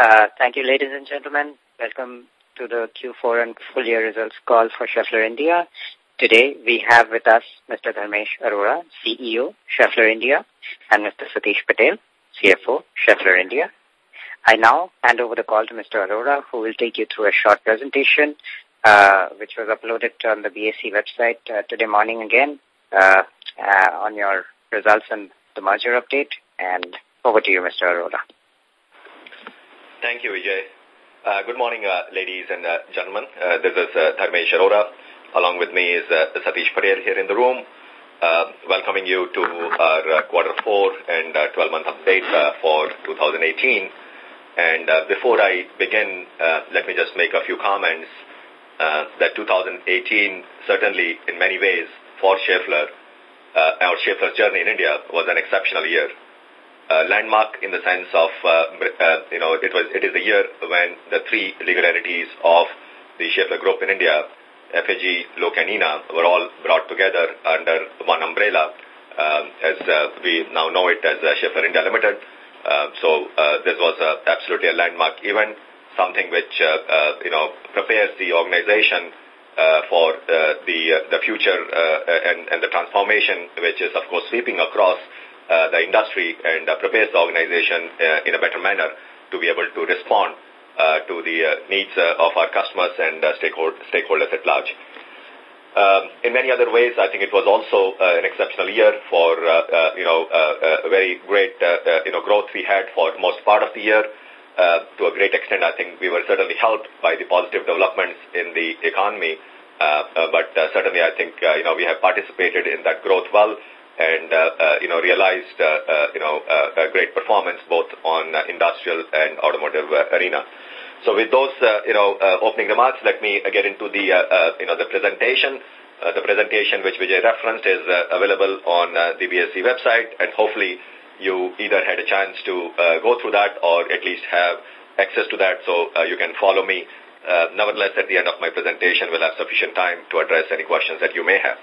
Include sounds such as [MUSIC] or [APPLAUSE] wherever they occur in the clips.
Uh, thank you, ladies and gentlemen. Welcome to the Q4 and full year results call for Schaeffler India. Today, we have with us Mr. Dharmesh Arora, CEO, Schaeffler India, and Mr. Satish Patel, CFO, Schaeffler India. I now hand over the call to Mr. Arora, who will take you through a short presentation, uh, which was uploaded on the BSE website uh, today morning again, uh, uh, on your results and the merger update. And over to you, Mr. Arora. Thank you, Vijay. Uh, good morning, uh, ladies and uh, gentlemen. Uh, this is uh, Dharmesh. Along with me is uh, Satish Patel here in the room, uh, welcoming you to our quarter four and uh, 12-month update for 2018. And before I begin, let me just make a few comments that 2018 certainly in many ways for Schaeffler, our Schaeffler's journey in India was an exceptional year uh, landmark in the sense of, uh, uh, you know, it was it is the year when the three legal entities of the Schaeffler Group in India, FAG, LuK and INA, were all brought together under one umbrella, uh, as uh, we now know it as uh, Schaeffler India Limited. Uh, so uh, this was absolutely a landmark event, something which, you know, prepares the organization uh, for uh, the uh, the future uh, and, and the transformation, which is, of course, sweeping across the industry and uh, prepares the organization uh, in a better manner to be able to respond uh, to the uh, needs uh, of our customers and uh, stakeholders, at large. Um, in many other ways, I think it was also uh, an exceptional year for, uh, uh, you know, uh, a very great, uh, uh, you know, growth we had for most part of the year. Uh, to a great extent, I think we were certainly helped by the positive developments in the economy. Uh, uh, but uh, certainly, I think, uh, you know, we have participated in that growth well and, uh, uh, you know, realized, uh, uh you know, a great performance both on industrial and automotive arena. So with those, you know, opening remarks, let me get into the, you know, the presentation. The presentation which Vijay referenced is available on the BSE website, and hopefully you either had a chance to go through that or at least have access to that so you can follow me. Nevertheless, at the end of my presentation, we'll have sufficient time to address any questions that you may have.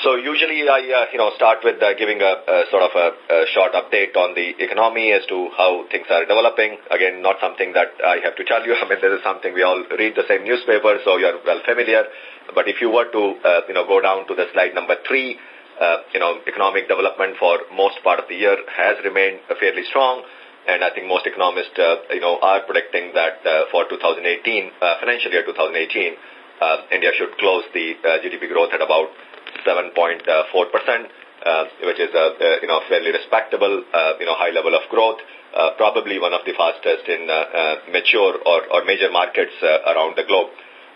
So usually I, uh, you know, start with uh, giving a, a sort of a, a, short update on the economy as to how things are developing. Again, not something that I have to tell you. [LAUGHS] I mean, this is something we all read the same newspaper, so you're well familiar. But if you were to, uh, you know, go down to the slide number three, uh, you know, economic development for most part of the year has remained fairly strong. And I think most economists, uh, you know, are predicting that uh, for 2018, uh, financial year 2018, uh, India should close the GDP growth at about 7.4%, uh, which is a, a, you know fairly respectable uh, you know high level of growth, uh, probably one of the fastest in uh, uh, mature or, or major markets uh, around the globe.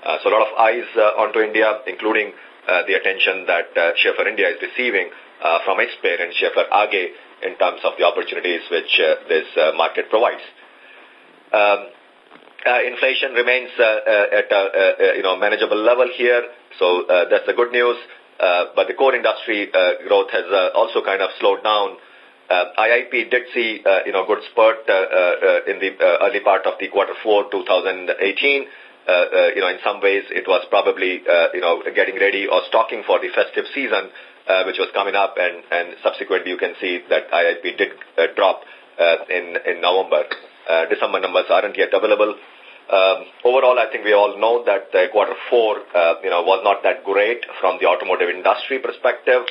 Uh, so a lot of eyes uh, onto India, including uh, the attention that uh, Schaeffler India is receiving uh, from its parent Schaeffler AG in terms of the opportunities which uh, this uh, market provides. Um, uh, inflation remains uh, uh, at a uh, you know manageable level here, so uh, that's the good news. Uh, but the core industry uh, growth has uh, also kind of slowed down. Uh, IIP did see, uh, you know, good spurt uh, in the early part of the quarter four 2018. Uh, uh, you know, in some ways it was probably, you know, getting ready or stocking for the festive season, which was coming up, and, and subsequently you can see that IIP did drop in, in November. December numbers aren't yet available. Um, overall, I think we all know that uh, quarter four, uh, you know, was not that great from the automotive industry perspective.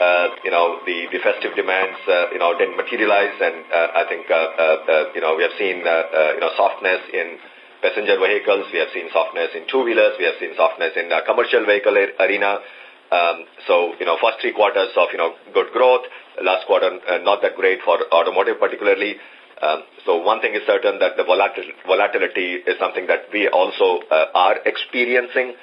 Uh, you know, the, the festive demands, uh, you know, didn't materialize, and uh, I think, uh, uh, uh, you know, we have seen, uh, uh, you know, softness in passenger vehicles, we have seen softness in two-wheelers, we have seen softness in uh, commercial vehicle arena. Um, so, you know, first three quarters of, you know, good growth, last quarter uh, not that great for automotive particularly. Um, so one thing is certain that the volatil volatility is something that we also uh, are experiencing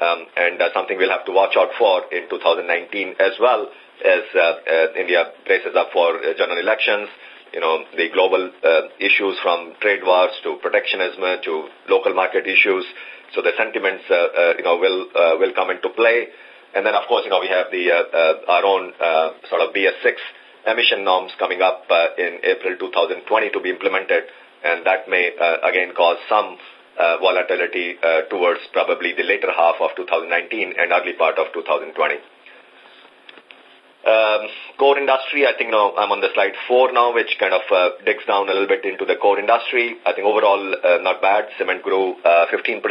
um, and uh, something we'll have to watch out for in 2019 as well as uh, uh, India braces up for uh, general elections. You know, the global uh, issues from trade wars to protectionism to local market issues. So the sentiments, you know, will will come into play. And then, of course, you know, we have the our own sort of BS6 emission norms coming up uh, in April 2020 to be implemented, and that may uh, again cause some uh, volatility uh, towards probably the later half of 2019 and early part of 2020. Um, core industry, I think now I'm on the slide four now, which kind of uh, digs down a little bit into the core industry. I think overall uh, not bad. Cement grew uh, 15%,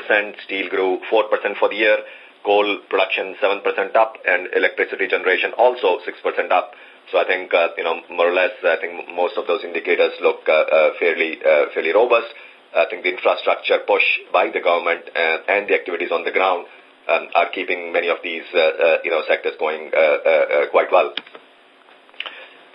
steel grew 4% for the year, coal production 7% up, and electricity generation also 6% up. So I think, uh, you know, more or less, I think most of those indicators look uh, uh, fairly, uh, fairly robust. I think the infrastructure push by the government and, uh, and the activities on the ground um, are keeping many of these, uh, uh, you know, sectors going uh, uh, quite well.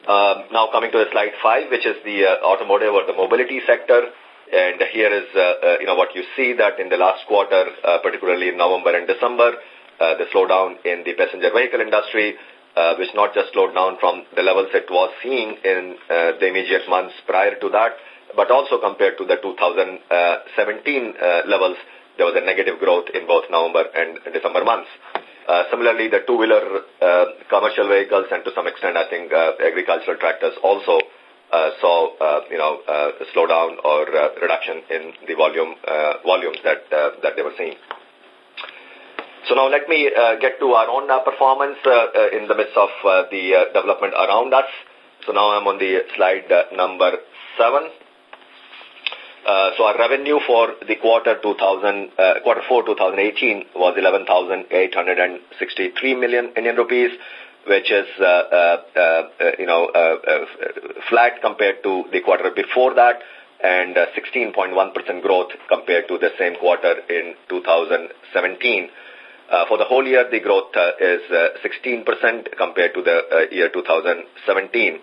Um, now coming to slide five, which is the uh, automotive or the mobility sector. And here is, uh, uh, you know, what you see that in the last quarter, uh, particularly in November and December, uh, the slowdown in the passenger vehicle industry, uh, which not just slowed down from the levels it was seeing in uh, the immediate months prior to that, but also compared to the 2017 uh, levels, there was a negative growth in both November and December months. Uh, similarly, the two-wheeler uh, commercial vehicles and to some extent, I think uh, agricultural tractors also uh, saw, uh, you know, uh, a slowdown or uh, reduction in the volume uh, volumes that uh, that they were seeing. So now let me uh, get to our own uh, performance uh, uh, in the midst of uh, the uh, development around us. So now I'm on the slide number seven. So our revenue for the quarter 2000, uh, quarter four 2018 was 11,863 million Indian rupees, which is, you know, flat compared to the quarter before that and 16.1% growth compared to the same quarter in 2017. Uh, for the whole year, the growth uh, is 16% compared to the year 2017.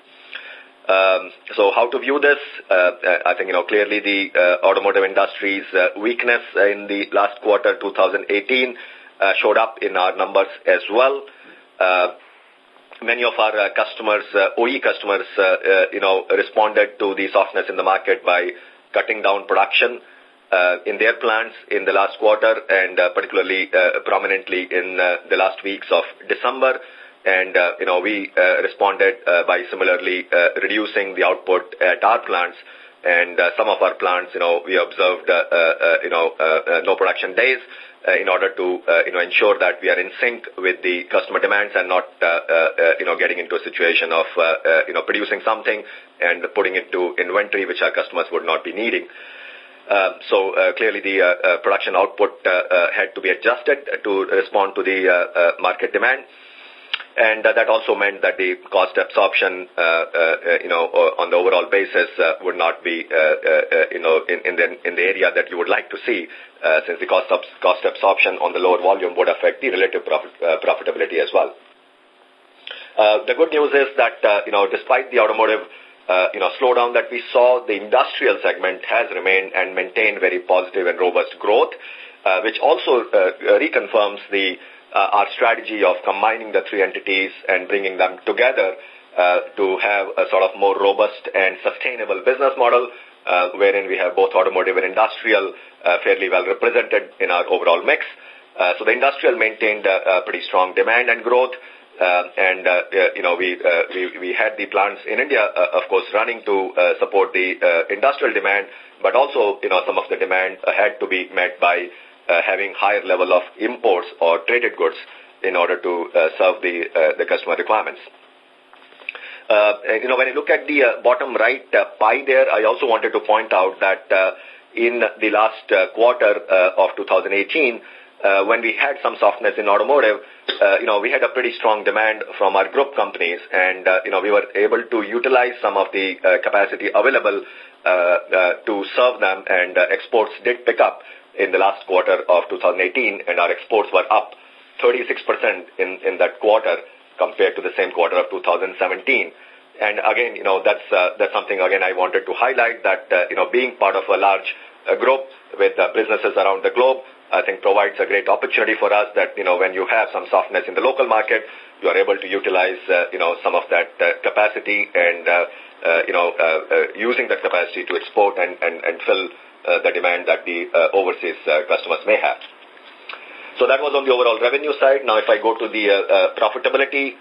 Um, so how to view this? Uh, I think, you know, clearly the uh, automotive industry's uh, weakness in the last quarter 2018 uh, showed up in our numbers as well. Uh, many of our uh, customers, uh, OE customers, uh, uh, you know, responded to the softness in the market by cutting down production uh, in their plants in the last quarter and uh, particularly uh, prominently in uh, the last weeks of December and, uh, you know, we uh, responded uh, by similarly uh, reducing the output at our plants. And uh, some of our plants, you know, we observed, uh, uh, you know, uh, uh, no production days uh, in order to, uh, you know, ensure that we are in sync with the customer demands and not, uh, uh, you know, getting into a situation of, uh, uh, you know, producing something and putting it to inventory which our customers would not be needing. Uh, so uh, clearly the uh, uh, production output uh, uh, had to be adjusted to respond to the uh, uh, market demand and uh, that also meant that the cost absorption, you know, on the overall basis would not be, you know, in, in, the, in the area that you would like to see, since the cost, cost absorption on the lower volume would affect the relative profit, profitability as well. The good news is that, you know, despite the automotive, uh, you know, slowdown that we saw, the industrial segment has remained and maintained very positive and robust growth, uh, which also uh, reconfirms the uh, our strategy of combining the three entities and bringing them together uh, to have a sort of more robust and sustainable business model uh, wherein we have both automotive and industrial uh, fairly well represented in our overall mix. Uh, so the industrial maintained uh, pretty strong demand and growth. Uh, and, uh, you know, we, uh, we, we had the plants in India, uh, of course, running to uh, support the uh, industrial demand, but also, you know, some of the demand had to be met by uh, having higher level of imports or traded goods in order to uh, serve the, uh, the customer requirements. Uh, you know, when you look at the uh, bottom right uh, pie there, I also wanted to point out that uh, in the last uh, quarter uh, of 2018, uh, when we had some softness in automotive, uh, you know, we had a pretty strong demand from our group companies and, uh, you know, we were able to utilize some of the uh, capacity available uh, uh, to serve them and uh, exports did pick up in the last quarter of 2018, and our exports were up 36% in, in that quarter compared to the same quarter of 2017. And again, you know, that's, uh, that's something, again, I wanted to highlight that, uh, you know, being part of a large uh, group with uh, businesses around the globe, I think provides a great opportunity for us that, you know, when you have some softness in the local market, you are able to utilize, uh, you know, some of that uh, capacity and, uh, uh, you know, uh, uh, using that capacity to export and, and, and fill uh, the demand that the uh, overseas uh, customers may have. So that was on the overall revenue side. Now, if I go to the uh, profitability,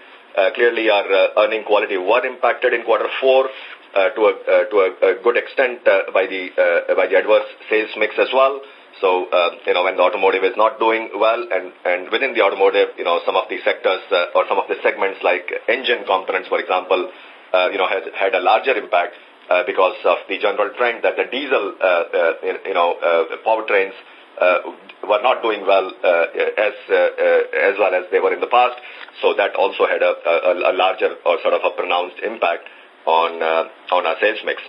clearly our earning quality were impacted in quarter four to a to a, a good extent by the by the adverse sales mix as well. So, uh, you know, when the automotive is not doing well and, and within the automotive, you know, some of the sectors uh, or some of the segments like engine components, for example, uh, you know, has had a larger impact uh, because of the general trend that the diesel, uh, uh, you know, uh, powertrains uh, were not doing well uh, as uh, uh, as well as they were in the past. So that also had a, a, a larger or sort of a pronounced impact on uh, on our sales mix.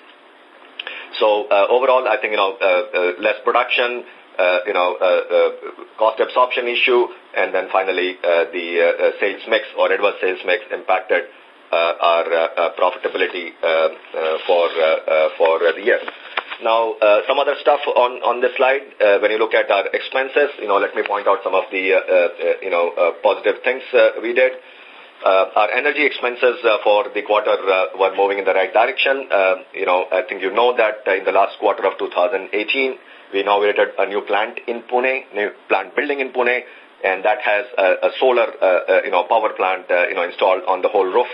So uh, overall, I think you know uh, uh, less production, uh, you know, uh, uh, cost absorption issue, and then finally uh, the uh, uh, sales mix or adverse sales mix impacted uh, our uh, uh, profitability uh, uh, for uh, uh, for the year. Now, uh, some other stuff on on the slide. Uh, when you look at our expenses, you know, let me point out some of the uh, uh, you know uh, positive things uh, we did. Uh, our energy expenses uh, for the quarter uh, were moving in the right direction. You know, I think you know that in the last quarter of 2018, we inaugurated a new plant in Pune, new plant building in Pune, and that has a, a solar, uh, you know, power plant, uh, you know, installed on the whole roof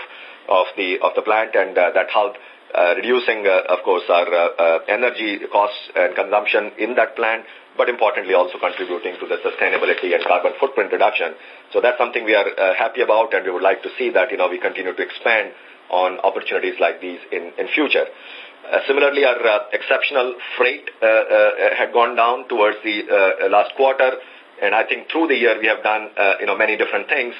of the of the plant, and uh, that helped uh, reducing, uh, of course, our uh, uh, energy costs and consumption in that plant, but importantly also contributing to the sustainability and carbon footprint reduction. So that's something we are uh, happy about and we would like to see that, you know, we continue to expand on opportunities like these in, in future. Uh, similarly, our uh, exceptional freight uh, uh, had gone down towards the uh, last quarter, and I think through the year we have done, you know, many different things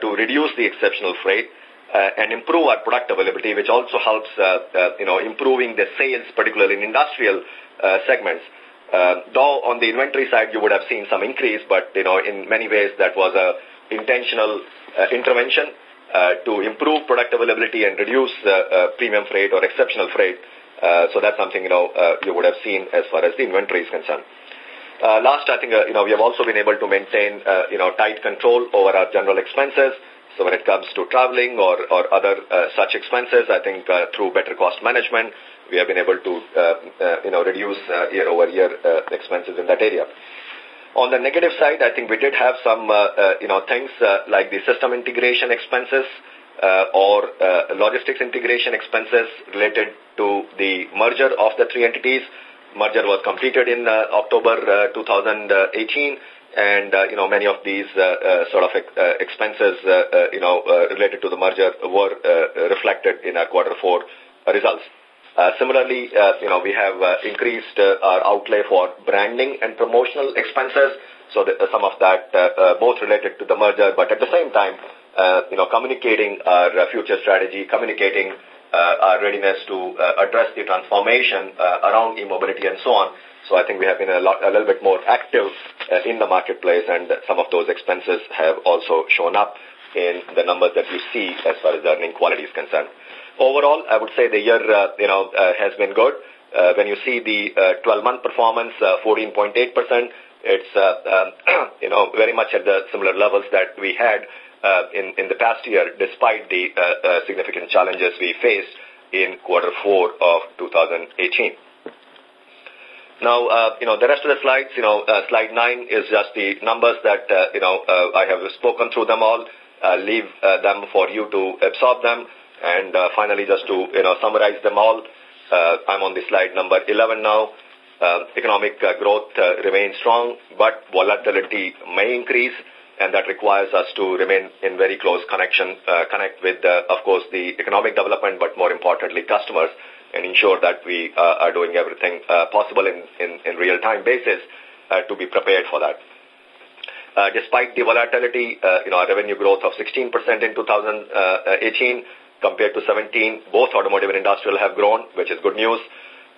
to reduce the exceptional freight and improve our product availability, which also helps, you know, improving the sales, particularly in industrial segments. Uh, though on the inventory side, you would have seen some increase, but, you know, in many ways that was a intentional uh, intervention uh, to improve product availability and reduce uh, premium freight or exceptional freight. Uh, so that's something, you know, uh, you would have seen as far as the inventory is concerned. Uh, last, I think, you know, we have also been able to maintain, you know, tight control over our general expenses. So when it comes to traveling or, or other such expenses, I think through better cost management, we have been able to, uh, uh, you know, reduce uh, year-over-year uh, expenses in that area. On the negative side, I think we did have some, uh, uh, you know, things uh, like the system integration expenses uh, or uh, logistics integration expenses related to the merger of the three entities. Merger was completed in uh, October uh, 2018 and uh, you know many of these uh, uh, sort of uh, expenses uh, uh, you know uh, related to the merger were uh, reflected in our quarter four results. Uh, similarly, uh, you know we have uh, increased uh, our outlay for branding and promotional expenses. So uh, some of that uh, uh, both related to the merger, but at the same time, uh, you know, communicating our uh, future strategy, communicating uh, our readiness to uh, address the transformation uh, around e-mobility and so on. So I think we have been a, lot, a little bit more active uh, in the marketplace and some of those expenses have also shown up in the numbers that you see as far as the earning quality is concerned. Overall, I would say the year, uh, you know, uh, has been good. Uh, when you see the 12-month performance, 14.8%, it's, um, [CLEARS THROAT] you know, very much at the similar levels that we had in, in the past year, despite the significant challenges we faced in quarter four of 2018. Now, uh, you know, the rest of the slides, you know, uh, slide nine is just the numbers that, uh, you know, uh, I have spoken through them all. Uh, leave uh, them for you to absorb them. And uh, finally, just to, you know, summarize them all, uh, I'm on the slide number 11 now. Uh, economic uh, growth uh, remains strong, but volatility may increase, and that requires us to remain in very close connection, uh, connect with, uh, of course, the economic development, but more importantly, customers and ensure that we uh, are doing everything uh, possible in, in, in real-time basis uh, to be prepared for that. Uh, despite the volatility, uh, you know, our revenue growth of 16% in 2018 compared to 17, both automotive and industrial have grown, which is good news.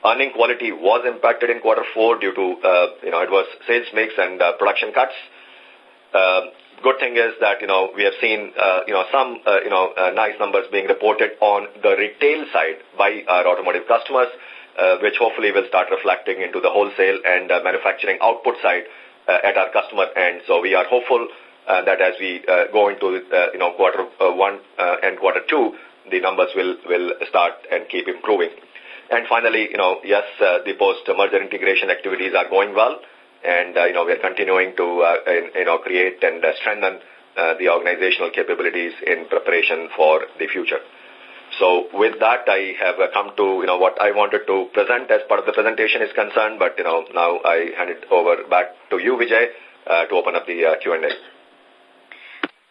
Earning quality was impacted in quarter four due to, uh, you know, adverse sales mix and uh, production cuts. Uh, good thing is that, you know, we have seen, uh, you know, some, uh, you know, uh, nice numbers being reported on the retail side by our automotive customers, uh, which hopefully will start reflecting into the wholesale and uh, manufacturing output side uh, at our customer end. So we are hopeful uh, that as we uh, go into, uh, you know, quarter uh, one uh, and quarter two, the numbers will, will start and keep improving. And finally, you know, yes, uh, the post-merger integration activities are going well and you know we are continuing to uh, you know create and strengthen the organizational capabilities in preparation for the future. So with that, I have come to, you know, what I wanted to present as part of the presentation is concerned, but, you know, now I hand it over back to you, Vijay, uh, to open up the uh, Q&A.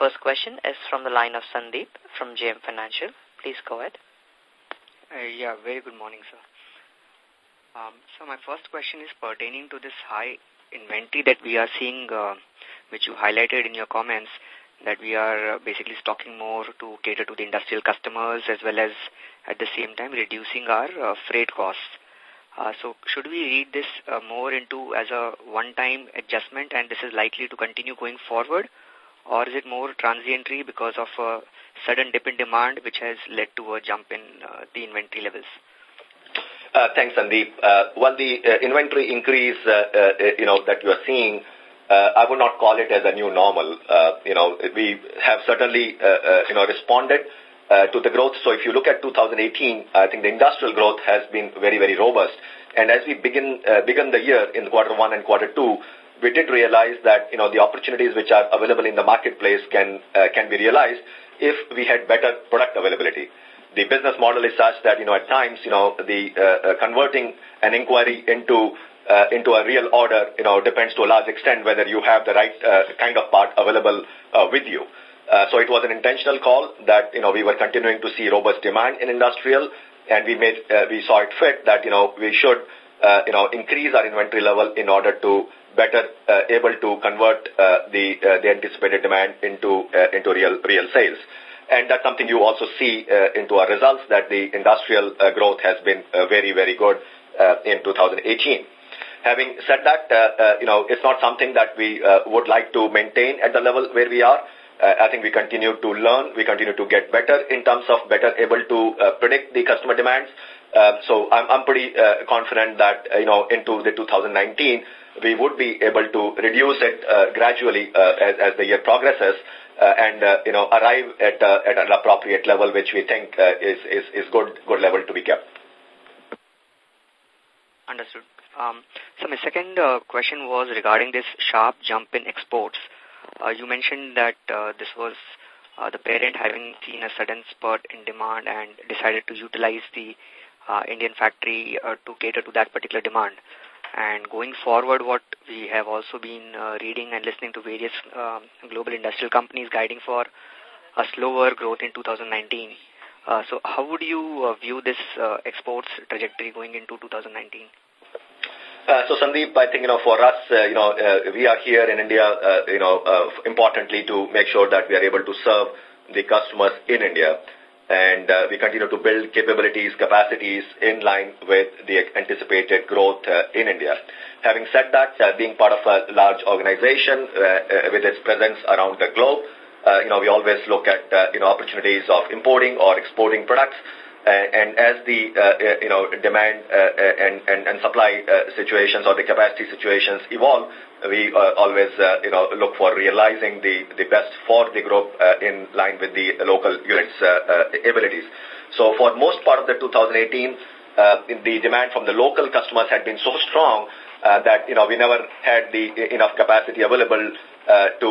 First question is from the line of Sandeep from JM Financial. Please go ahead. Uh, yeah, very good morning, sir. Um, so my first question is pertaining to this high inventory that we are seeing, uh, which you highlighted in your comments that we are uh, basically stocking more to cater to the industrial customers as well as at the same time reducing our uh, freight costs. Uh, so should we read this uh, more into as a one-time adjustment and this is likely to continue going forward or is it more transientary because of a sudden dip in demand which has led to a jump in uh, the inventory levels? Uh, thanks, Sandeep. Uh, well, the uh, inventory increase, uh, uh, you know, that you are seeing uh, I would not call it as a new normal. Uh, you know, we have certainly, uh, uh, you know, responded uh, to the growth. So if you look at 2018, I think the industrial growth has been very, very robust. And as we begin, uh, begin the year in quarter one and quarter two, we did realize that, you know, the opportunities which are available in the marketplace can, uh, can be realized if we had better product availability. The business model is such that, you know, at times, you know, the uh, uh, converting an inquiry into uh, into a real order, you know, depends to a large extent whether you have the right uh, kind of part available uh, with you. Uh, so it was an intentional call that, you know, we were continuing to see robust demand in industrial and we made, uh, we saw it fit that, you know, we should, uh, you know, increase our inventory level in order to better uh, able to convert uh, the, uh, the anticipated demand into, into real, real sales. And that's something you also see into our results that the industrial growth has been very, very good in 2018. Having said that, uh, uh, you know, it's not something that we uh, would like to maintain at the level where we are. Uh, I think we continue to learn, we continue to get better in terms of better able to uh, predict the customer demands. Uh, so I'm, I'm pretty uh, confident that, uh, you know, into the 2019, we would be able to reduce it uh, gradually uh, as, as the year progresses uh, and, uh, you know, arrive at, uh, at an appropriate level, which we think uh, is, is, is good, good level to be kept. Understood. Um, so my second uh, question was regarding this sharp jump in exports. Uh, you mentioned that uh, this was uh, the parent having seen a sudden spurt in demand and decided to utilize the uh, Indian factory uh, to cater to that particular demand. And going forward, what we have also been uh, reading and listening to various um, global industrial companies guiding for a slower growth in 2019. Uh, so how would you uh, view this exports trajectory going into 2019? Uh, so Sandeep, I think, you know, for us, you know, we are here in India, uh, you know, uh, importantly to make sure that we are able to serve the customers in India. And uh, we continue to build capabilities, capacities in line with the anticipated growth uh, in India. Having said that, uh, being part of a large organization uh, uh, with its presence around the globe, uh, you know, we always look at, you know, opportunities of importing or exporting products. Uh, and as the uh, uh, you know demand uh, uh, and, and and supply uh, situations or the capacity situations evolve, we always you know look for realizing the the best for the group in line with the local units abilities. So for most part of the 2018, the demand from the local customers had been so strong that you know we never had the enough capacity available to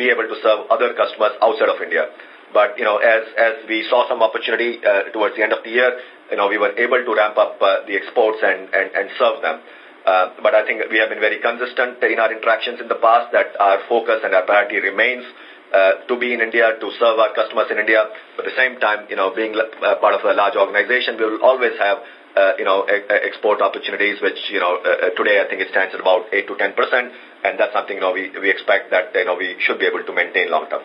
be able to serve other customers outside of India. But, you know, as, as we saw some opportunity uh, towards the end of the year, you know, we were able to ramp up uh, the exports and, and, and serve them. Uh, but I think we have been very consistent in our interactions in the past that our focus and our priority remains uh, to be in India, to serve our customers in India. But at the same time, you know, being uh, part of a large organization, we will always have, uh, you know, e export opportunities, which, you know, uh, today I think it stands at about 8 to 10 percent. And that's something, you know, we, we expect that, you know, we should be able to maintain long term.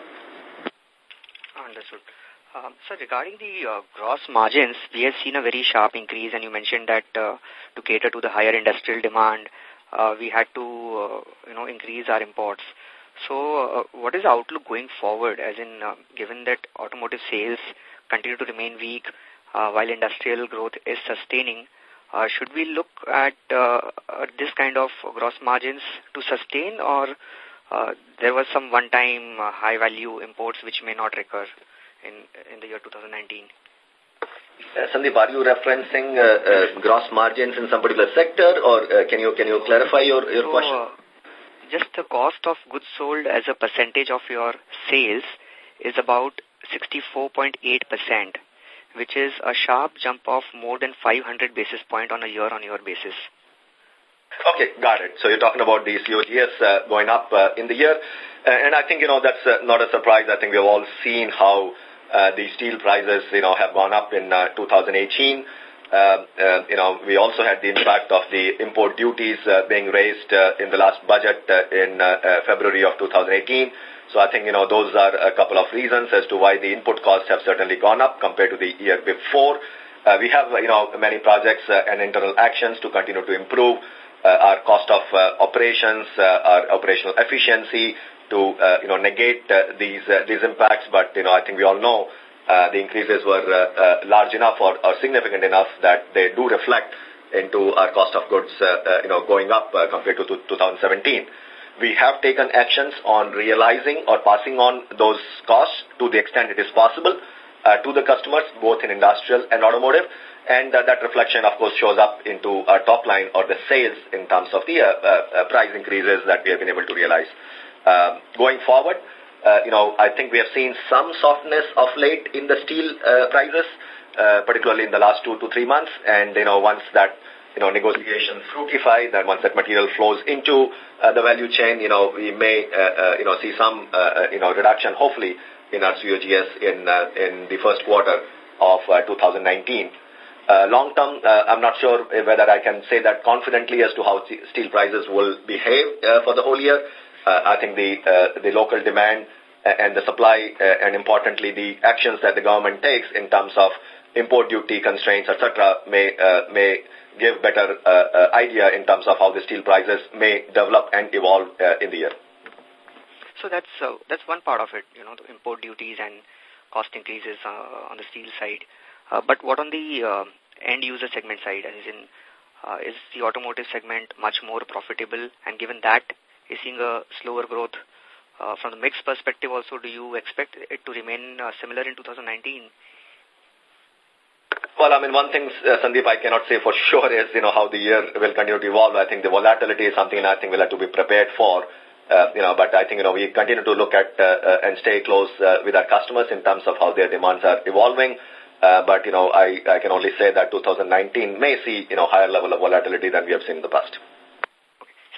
Um, so regarding the uh, gross margins, we have seen a very sharp increase and you mentioned that uh, to cater to the higher industrial demand, uh, we had to, uh, you know, increase our imports. So uh, what is the outlook going forward as in, uh, given that automotive sales continue to remain weak while industrial growth is sustaining, should we look at this kind of gross margins to sustain or there was some one-time high-value imports which may not recur in, in the year 2019? Uh, Sandeep, are you referencing uh, uh, gross margins in some particular sector or uh, can you can you clarify your, your so, question? Uh, just the cost of goods sold as a percentage of your sales is about 64.8%, which is a sharp jump of more than 500 basis point on a year-on-year -year basis. Okay, got it. So you're talking about the COGS uh, going up uh, in the year. Uh, and I think, you know, that's uh, not a surprise. I think we've all seen how uh, the steel prices, you know, have gone up in uh, 2018. Uh, uh, you know, we also had the impact of the import duties uh, being raised uh, in the last budget uh, in uh, uh, February of 2018. So I think, you know, those are a couple of reasons as to why the input costs have certainly gone up compared to the year before. Uh, we have, you know, many projects uh, and internal actions to continue to improve uh, our cost of uh, operations, uh, our operational efficiency to, uh, you know, negate uh, these, uh, these impacts. But, you know, I think we all know uh, the increases were uh, uh, large enough or, or significant enough that they do reflect into our cost of goods, uh, uh, you know, going up uh, compared to 2017. We have taken actions on realizing or passing on those costs to the extent it is possible uh, to the customers, both in industrial and automotive. And uh, that reflection, of course, shows up into our top line or the sales in terms of the uh, uh, price increases that we have been able to realize. Um, going forward, uh, you know, I think we have seen some softness of late in the steel uh, prices, uh, particularly in the last two to three months. And, you know, once that, you know, negotiations fructify, then once that material flows into uh, the value chain, you know, we may, uh, uh, you know, see some, uh, uh you know, reduction, hopefully, in our COGS in, uh, in the first quarter of uh, 2019. Uh, long term, uh, I'm not sure whether I can say that confidently as to how steel prices will behave uh, for the whole year. Uh, I think the, uh, the local demand and the supply uh, and importantly the actions that the government takes in terms of import duty constraints, etc., may, uh, may give better uh, uh, idea in terms of how the steel prices may develop and evolve uh, in the year. So that's uh, that's one part of it, you know, the import duties and cost increases uh, on the steel side. Uh, but what on the uh, end user segment side, as in, uh, is the automotive segment much more profitable? And given that is seeing a slower growth uh, from the mix perspective also, do you expect it to remain uh, similar in 2019? Well, I mean, one thing, uh, Sandeep, I cannot say for [LAUGHS] sure is, you know, how the year will continue to evolve. I think the volatility is something I think we'll have to be prepared for. Uh, you know, but I think, you know, we continue to look at uh, and stay close uh, with our customers in terms of how their demands are evolving. Uh, but, you know, I, I can only say that 2019 may see, you know, higher level of volatility than we have seen in the past.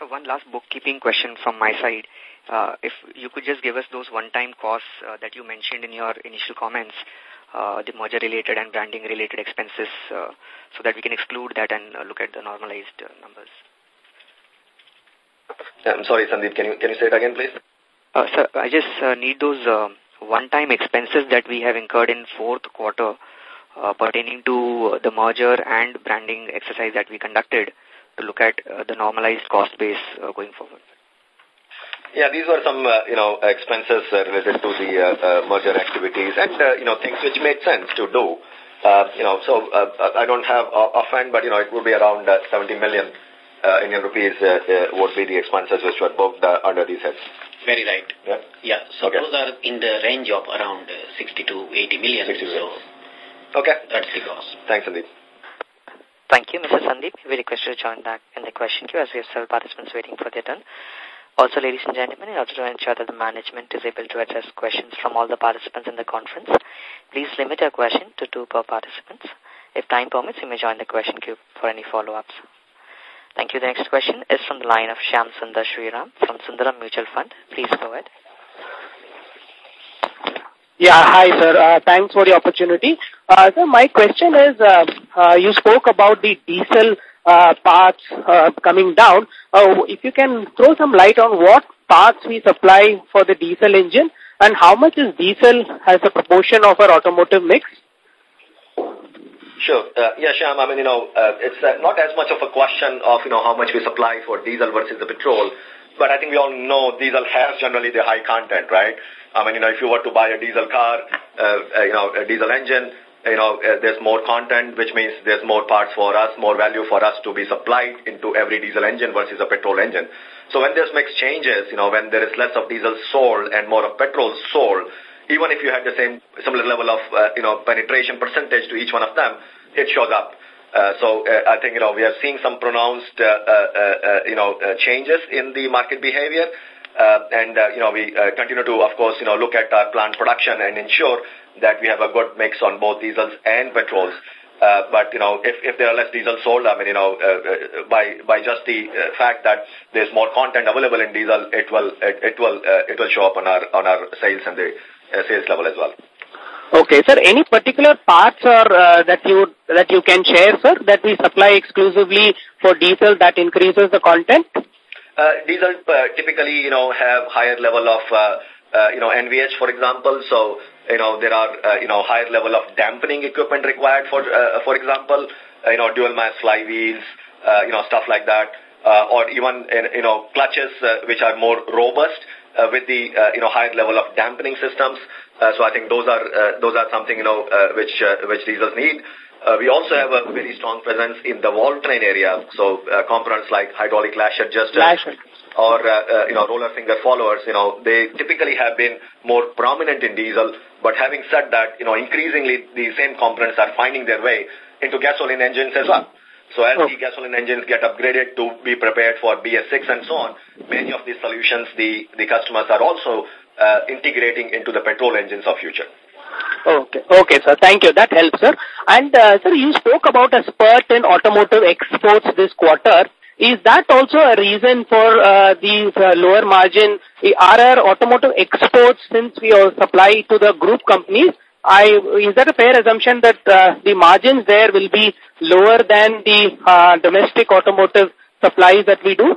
So one last bookkeeping question from my side. Uh, if you could just give us those one-time costs uh, that you mentioned in your initial comments, uh, the merger-related and branding-related expenses, uh, so that we can exclude that and uh, look at the normalized uh, numbers. I'm sorry, Sandeep, can you, can you say it again, please? Uh, sir, I just uh, need those uh, one-time expenses that we have incurred in fourth quarter uh, pertaining to the merger and branding exercise that we conducted to look at uh, the normalized cost base uh, going forward. Yeah, these were some, uh, you know, expenses uh, related to the uh, uh, merger activities and, uh, you know, things which made sense to do. Uh, you know, so uh, I don't have uh, offhand, but, you know, it would be around uh, 70 million uh, Indian rupees uh, uh, would be the expenses which were booked uh, under these heads. Very right. Yeah. Yeah. So okay. those are in the range of around uh, 60 to 80 million. 60 so okay. That's the cost. Thanks, Sandeep. Thank you, Mr. Sandeep. We request you to join back in the question queue as we have several participants waiting for their turn. Also, ladies and gentlemen, in order to ensure that the management is able to address questions from all the participants in the conference, please limit your question to two per participant. If time permits, you may join the question queue for any follow-ups. Thank you. The next question is from the line of Shyam Sundar Sriram from Sundaram Mutual Fund. Please go ahead. Yeah, hi, sir. Uh, thanks for the opportunity. Uh, so my question is, uh, uh, you spoke about the diesel uh, parts uh, coming down. Uh, if you can throw some light on what parts we supply for the diesel engine and how much is diesel as a proportion of our automotive mix? Sure. Uh, yeah, Shyam, I mean, you know, uh, it's uh, not as much of a question of, you know, how much we supply for diesel versus the petrol, but I think we all know diesel has generally the high content, right? I mean, you know, if you were to buy a diesel car, uh, uh, you know, a diesel engine, you know, uh, there's more content, which means there's more parts for us, more value for us to be supplied into every diesel engine versus a petrol engine. So when there's mix changes, you know, when there is less of diesel sold and more of petrol sold, even if you had the same similar level of, uh, you know, penetration percentage to each one of them, it shows up. Uh, so uh, I think you know we are seeing some pronounced uh, uh, uh, you know uh, changes in the market behavior, uh, and uh, you know we uh, continue to of course you know look at our plant production and ensure that we have a good mix on both diesels and petrols. Uh, but you know, if if there are less diesel sold, I mean, you know, uh, uh, by by just the uh, fact that there's more content available in diesel, it will it, it will uh, it will show up on our on our sales and the uh, sales level as well. Okay, sir. Any particular parts or uh, that you that you can share, sir, that we supply exclusively for diesel that increases the content? Uh, diesel uh, typically, you know, have higher level of, uh, uh, you know, NVH, for example. So, you know, there are, uh, you know, higher level of dampening equipment required for, uh, for example, uh, you know, dual mass flywheels, uh, you know, stuff like that, uh, or even, you know, clutches uh, which are more robust uh, with the, uh, you know, higher level of dampening systems. Uh, so I think those are uh, those are something you know uh, which uh, which diesels need. Uh, we also have a very strong presence in the valve train area. So uh, components like hydraulic lash adjusters or uh, uh, you know roller finger followers, you know they typically have been more prominent in diesel. But having said that, you know increasingly the same components are finding their way into gasoline engines as well. So as the gasoline engines get upgraded to be prepared for BS6 and so on, many of these solutions the, the customers are also uh, integrating into the petrol engines of future. Okay, okay, sir. Thank you. That helps, sir. And, uh, sir, you spoke about a spurt in automotive exports this quarter. Is that also a reason for uh, these uh, lower margin? Are our automotive exports, since we supply to the group companies, I, is that a fair assumption that uh, the margins there will be lower than the uh, domestic automotive supplies that we do?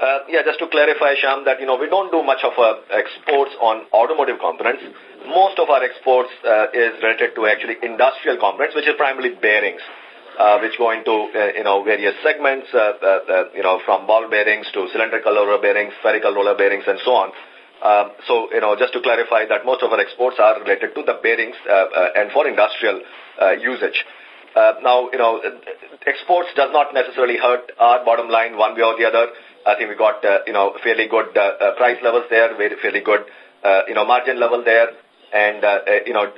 Uh, yeah, just to clarify, Shyam, that, you know, we don't do much of uh, exports on automotive components. Most of our exports uh, is related to actually industrial components, which is primarily bearings, uh, which go into, uh, you know, various segments, uh, uh, uh, you know, from ball bearings to cylindrical roller bearings, spherical roller bearings, and so on. Um, so, you know, just to clarify that most of our exports are related to the bearings uh, uh, and for industrial uh, usage. Uh, now, you know, exports does not necessarily hurt our bottom line one way or the other. I think we got, uh, you know, fairly good uh, uh, price levels there, very, fairly good, uh, you know, margin level there. And, uh, uh, you know,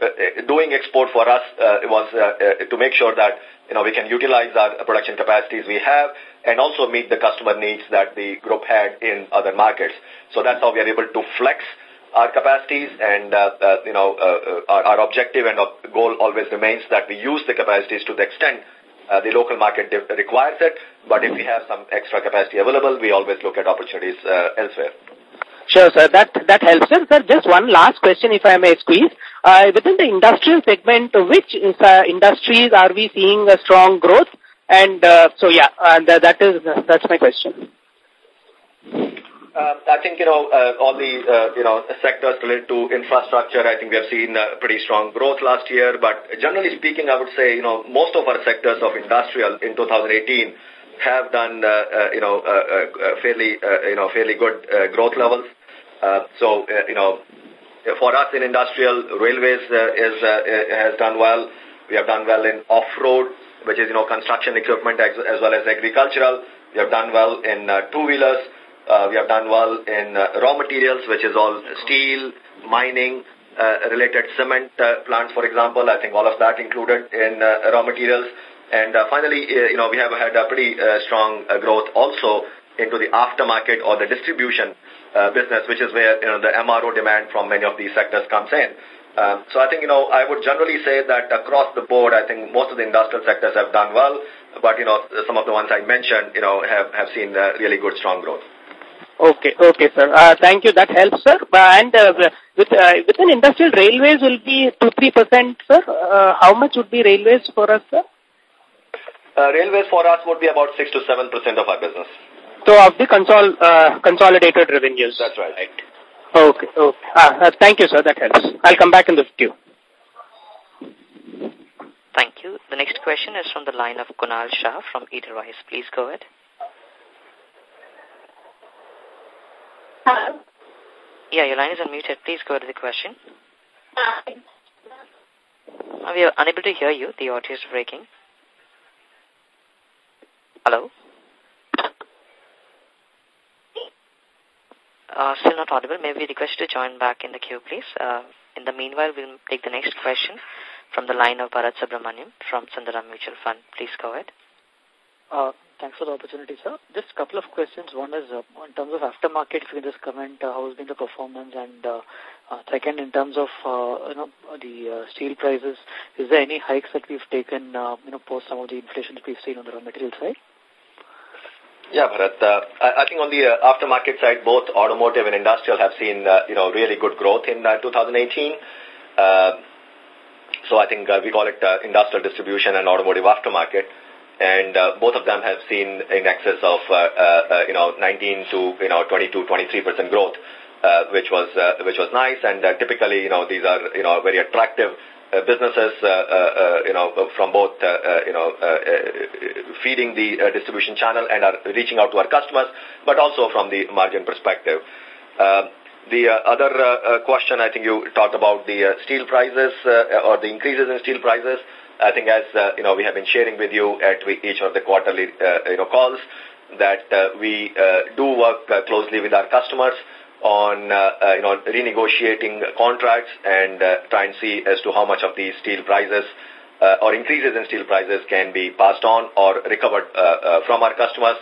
doing export for us uh, was uh, to make sure that, you know, we can utilize our production capacities we have and also meet the customer needs that the group had in other markets. So that's how we are able to flex our capacities and, uh, uh, you know, uh, uh, our, our objective and goal always remains that we use the capacities to the extent uh, the local market requires it. But if we have some extra capacity available, we always look at opportunities uh, elsewhere. Sure, sir. That that helps, sir. Sir, just one last question, if I may squeeze. Uh, within the industrial segment, which uh, industries are we seeing a strong growth? And uh, so, yeah, and uh, that is that's my question. Uh, I think, you know, uh, all the, uh, you know, sectors related to infrastructure, I think we have seen uh, pretty strong growth last year. But generally speaking, I would say, you know, most of our sectors of industrial in 2018 have done, uh, uh, you know, uh, fairly, you know, fairly good growth levels. So, you know, for us in industrial, railways is, has done well. We have done well in off-road, which is, you know, construction equipment as, as well as agricultural. We have done well in uh, two-wheelers. Uh, we have done well in uh, raw materials, which is all steel, mining, related cement plants, for example. I think all of that included in raw materials. And uh, finally, uh, you know, we have had a pretty uh, strong uh, growth also into the aftermarket or the distribution uh, business, which is where, you know, the MRO demand from many of these sectors comes in. Um, so I think, you know, I would generally say that across the board, I think most of the industrial sectors have done well, but, you know, some of the ones I mentioned, you know, have, have seen uh, really good, strong growth. Okay, okay, sir. Uh, thank you. That helps, sir. And uh, with uh, within industrial railways will be two three percent, sir. Uh, how much would be railways for us, sir? Uh, railways for us would be about six to seven percent of our business. So of the consol uh, consolidated revenues. That's right. Okay, okay. Ah, uh, thank you, sir. That helps. I'll come back in the queue. Thank you. The next question is from the line of Kunal Shah from Edelweiss. Please go ahead. Hello? Yeah, your line is unmuted. Please go to the question. Uh, we are unable to hear you. The audio is breaking. Hello? Uh, still not audible. May we request to join back in the queue, please? Uh, in the meanwhile, we'll take the next question from the line of Bharat Subramaniam from Sundaram Mutual Fund. Please go ahead. Uh, thanks for the opportunity, sir. Just a couple of questions. One is, uh, in terms of aftermarket, if you can just comment how has been the performance, and uh, uh, second, in terms of you know the steel prices, is there any hikes that we've taken, you know, post some of the inflation that we've seen on the raw material side? Yeah, Bharat. Uh, I think on the uh, aftermarket side, both automotive and industrial have seen, uh, you know, really good growth in uh, 2018. Uh, so I think uh, we call it uh, industrial distribution and automotive aftermarket. And uh, both of them have seen in excess of, uh, uh, you know, 19 to, you know, 22, 23% growth, uh, which was, uh, which was nice. And uh, typically, you know, these are, you know, very attractive uh, Uh, businesses, uh, uh, uh, you know, from both, uh, you know, feeding the distribution channel and are reaching out to our customers, but also from the margin perspective. The uh, other uh, question, I think you talked about the uh, steel prices or the increases in steel prices. I think as, you know, we have been sharing with you at each of the quarterly, you know, calls that we do work closely with our customers on, you know, renegotiating contracts and try and see as to how much of these steel prices or increases in steel prices can be passed on or recovered from our customers.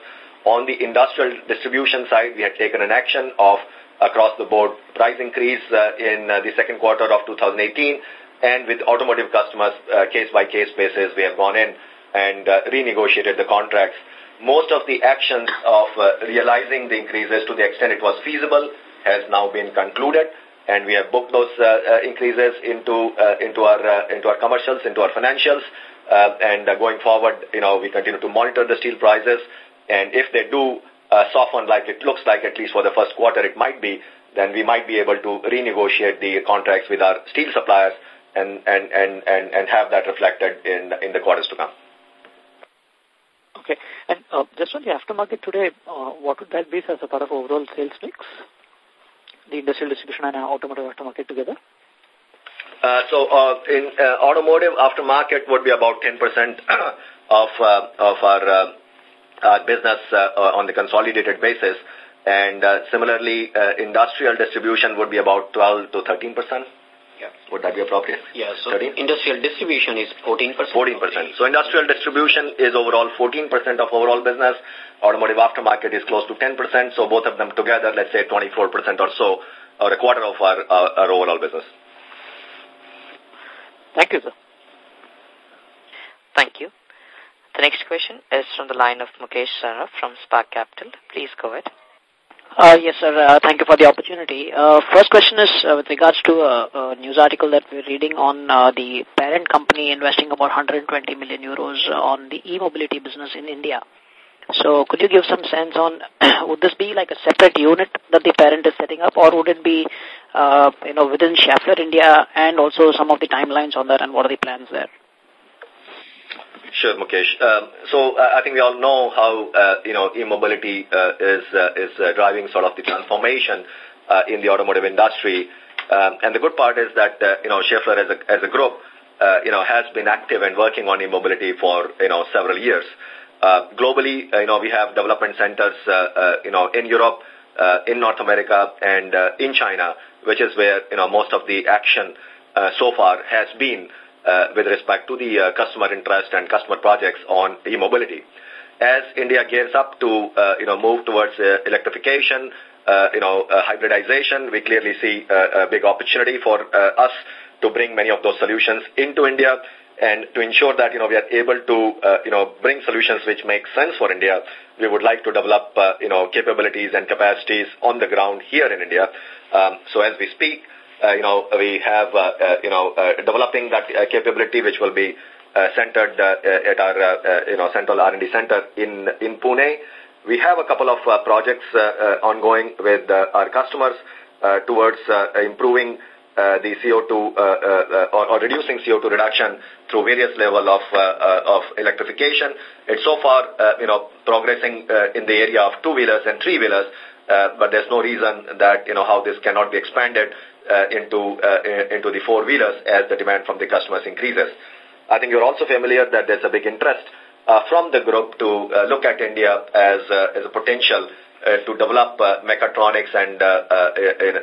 On the industrial distribution side, we had taken an action of across the board price increase uh, in uh, the second quarter of 2018. And with automotive customers, uh, case-by-case -case basis, we have gone in and uh, renegotiated the contracts. Most of the actions of uh, realizing the increases to the extent it was feasible has now been concluded. And we have booked those uh, uh, increases into uh, into our uh, into our commercials, into our financials. Uh, and uh, going forward, you know, we continue to monitor the steel prices. And if they do uh, soften like it looks like at least for the first quarter it might be, then we might be able to renegotiate the contracts with our steel suppliers and, and, and, and, and have that reflected in, in the quarters to come. Okay. And uh, just on the aftermarket today, uh, what would that be as a part of overall sales mix? The industrial distribution and automotive aftermarket together? Uh, so uh, in uh, automotive aftermarket would be about 10% [COUGHS] of, uh, of our uh, uh, business uh, on the consolidated basis. And uh, similarly, uh, industrial distribution would be about 12 to 13 percent. Yeah. Would that be appropriate? Yeah, so 13? industrial distribution is 14%. 14%. So industrial distribution is overall 14% of overall business. Automotive aftermarket is close to 10%. So both of them together, let's say 24% or so, or a quarter of our, uh, our overall business. Thank you, sir. Thank you. The next question is from the line of Mukesh Saraf from Spark Capital. Please go ahead. Uh, yes, sir. Uh, thank you for the opportunity. Uh, first question is uh, with regards to a, a, news article that we're reading on uh, the parent company investing about 120 million euros on the e-mobility business in India. So could you give some sense on, [CLEARS THROAT] would this be like a separate unit that the parent is setting up or would it be, uh, you know, within Schaeffler India and also some of the timelines on that and what are the plans there? Sure, Mukesh. Um, so uh, I think we all know how, uh, you know, e-mobility uh, is, uh, is uh, driving sort of the transformation uh, in the automotive industry. Um, and the good part is that, you know, Schaeffler as a, as a group, you know, has been active and working on e-mobility for, you know, several years. Globally, you know, we have development centers, you know, in Europe, in North America, and in China, which is where, you know, most of the action so far has been with respect to the uh, customer interest and customer projects on e-mobility. As India gears up to, uh, you know, move towards uh, electrification, uh, you know, uh, hybridization, we clearly see uh, a big opportunity for uh, us to bring many of those solutions into India and to ensure that, you know, we are able to, uh, you know, bring solutions which make sense for India. We would like to develop, uh, you know, capabilities and capacities on the ground here in India. Um, so as we speak, uh, you know, we have, uh, uh, you know, uh, developing that uh, capability which will be uh, centered uh, uh at our, uh, uh, you know, central R&D center in, in Pune. We have a couple of uh, projects uh, uh, ongoing with uh, our customers uh, towards uh, improving uh, the CO2 uh, uh, or, or, reducing CO2 reduction through various level of of electrification. It's so far you know progressing in the area of two wheelers and three wheelers, but there's no reason that you know how this cannot be expanded Uh, into uh, into the four wheelers as the demand from the customers increases. I think you're also familiar that there's a big interest uh, from the group to look at India as as a potential uh, to develop uh, mechatronics and uh,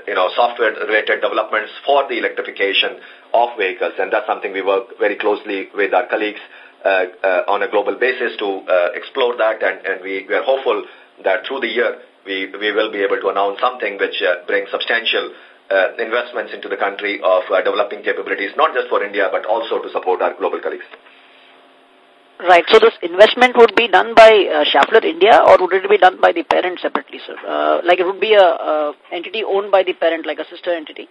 you know software related developments for the electrification of vehicles and that's something we work very closely with our colleagues on a global basis to explore that and, and we, we are hopeful that through the year we, we will be able to announce something which brings substantial uh, investments into the country of uh, developing capabilities, not just for India, but also to support our global colleagues. Right. So this investment would be done by uh, Schaeffler India or would it be done by the parent separately, sir? Uh, like it would be a, a entity owned by the parent, like a sister entity?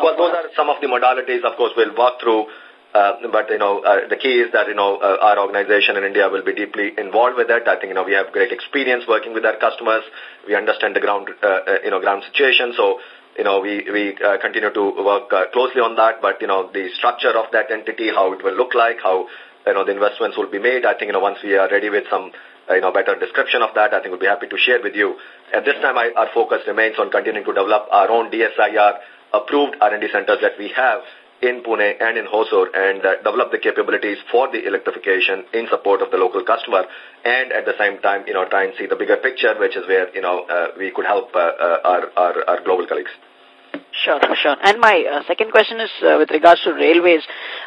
Well, those are some of the modalities, of course, we'll walk through. Uh, but, you know, uh, the key is that, you know, uh, our organization in India will be deeply involved with that. I think, you know, we have great experience working with our customers. We understand the ground, uh, uh you know, ground situation. So, you know, we, we uh, continue to work uh, closely on that. But, you know, the structure of that entity, how it will look like, how you know, the investments will be made. I think, you know, once we are ready with some, uh, you know, better description of that, I think we'll be happy to share with you. At this time, I, our focus remains on continuing to develop our own DSIR approved R&D centers that we have in Pune and in Hosur and uh, develop the capabilities for the electrification in support of the local customer and at the same time, you know, try and see the bigger picture, which is where, you know, uh, we could help uh, uh our, our, our global colleagues. Sure, sure. And my uh, second question is uh, with regards to railways.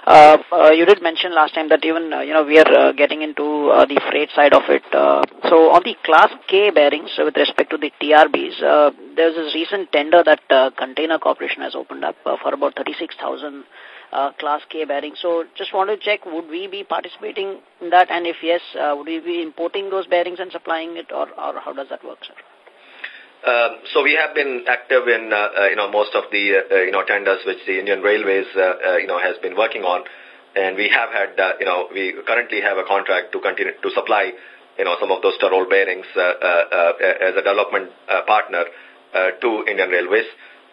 Uh, uh, you did mention last time that even, uh, you know, we are uh, getting into uh, the freight side of it. Uh, so on the Class K bearings uh, with respect to the TRBs, uh, there's this recent tender that uh, Container Corporation has opened up uh, for about 36,000 uh, Class K bearings. So just want to check, would we be participating in that? And if yes, uh, would we be importing those bearings and supplying it or, or how does that work, sir? Um, so we have been active in, uh, uh, you know, most of the, uh, you know, tenders which the Indian Railways, uh, uh, you know, has been working on. And we have had, uh, you know, we currently have a contract to continue to supply, you know, some of those Tirol bearings uh, uh, uh, as a development uh, partner uh, to Indian Railways.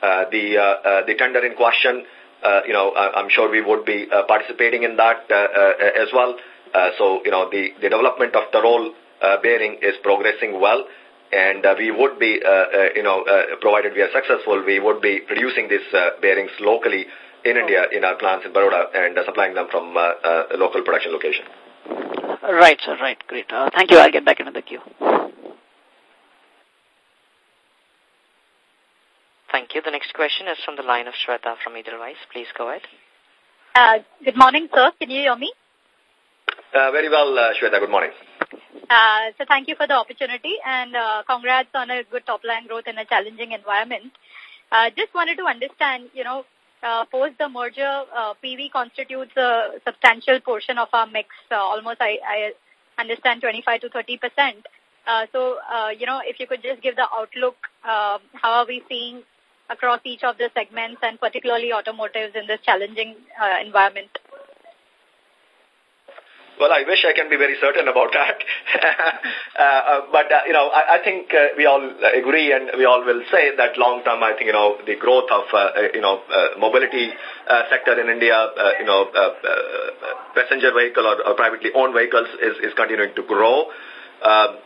Uh, the, uh, uh, the tender in question, uh, you know, I'm sure we would be uh, participating in that uh, uh, as well. Uh, so, you know, the, the development of Tirol uh, bearing is progressing well and uh, we would be, uh, uh, you know, uh, provided we are successful, we would be producing these uh, bearings locally in India in our plants in Baroda and uh, supplying them from uh, uh, a local production location. Right, sir, right, great. Uh, thank you. I'll get back into the queue. Thank you. The next question is from the line of Shweta from Edelweiss. Please go ahead. Uh, good morning, sir. Can you hear me? Uh, very well, uh, Shweta. Good morning. Uh, so thank you for the opportunity and uh, congrats on a good top line growth in a challenging environment. Uh, just wanted to understand, you know, uh, post the merger, uh, PV constitutes a substantial portion of our mix, uh, almost I, I understand 25 to 30 percent. Uh, so, uh, you know, if you could just give the outlook, uh, how are we seeing across each of the segments and particularly automotives in this challenging uh, environment? Well, I wish I can be very certain about that. [LAUGHS] uh, uh, but, uh, you know, I, I think uh, we all agree and we all will say that long term, I think, you know, the growth of, uh, uh you know, mobility sector in India, you know, passenger vehicle or, or privately owned vehicles is, is continuing to grow. Uh,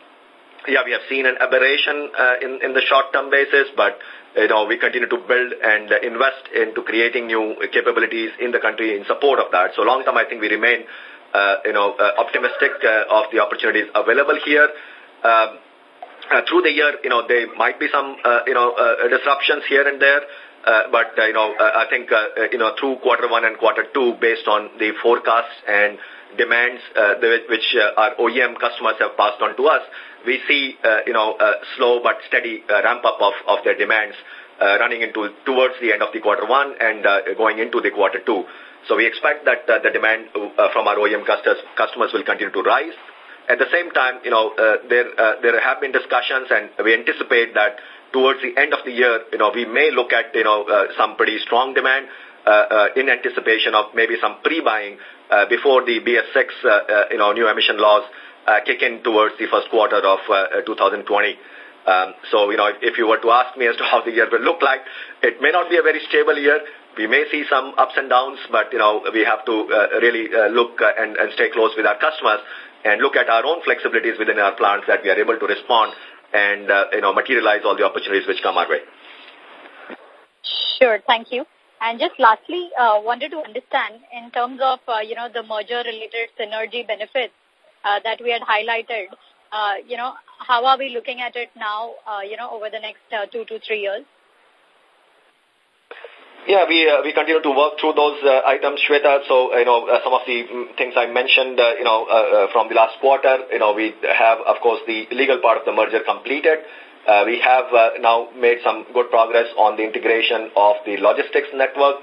yeah, we have seen an aberration in, in the short-term basis, but, you know, we continue to build and invest into creating new capabilities in the country in support of that. So long-term, I think we remain you know, uh, optimistic uh, of the opportunities available here. Um, uh, through the year, you know, there might be some, uh, you know, uh, disruptions here and there. Uh, but, uh, you know, uh, I think, uh, you know, through quarter one and quarter two, based on the forecasts and demands uh, the, which uh, our OEM customers have passed on to us, we see, uh, you know, a slow but steady uh, ramp up of, of their demands uh, running into towards the end of the quarter one and uh, going into the quarter two. So we expect that uh, the demand uh, from our OEM customers, customers will continue to rise. At the same time, you know, uh, there, uh, there have been discussions and we anticipate that towards the end of the year, you know, we may look at, you know, uh, some pretty strong demand uh, uh, in anticipation of maybe some pre-buying uh, before the BS6, uh, uh, you know, new emission laws uh, kick in towards the first quarter of uh, 2020. Um, so, you know, if, if you were to ask me as to how the year will look like, it may not be a very stable year, we may see some ups and downs, but, you know, we have to uh, really uh, look uh, and, and stay close with our customers and look at our own flexibilities within our plants that we are able to respond and, uh, you know, materialize all the opportunities which come our way. Sure, thank you. And just lastly, uh, wanted to understand in terms of, uh, you know, the merger-related synergy benefits uh, that we had highlighted, uh, you know, how are we looking at it now, uh, you know, over the next uh, two to three years? Yeah, we uh, we continue to work through those uh, items, Shweta. So, you know, uh, some of the mm, things I mentioned, uh, you know, uh, uh, from the last quarter, you know, we have, of course, the legal part of the merger completed. We have now made some good progress on the integration of the logistics network.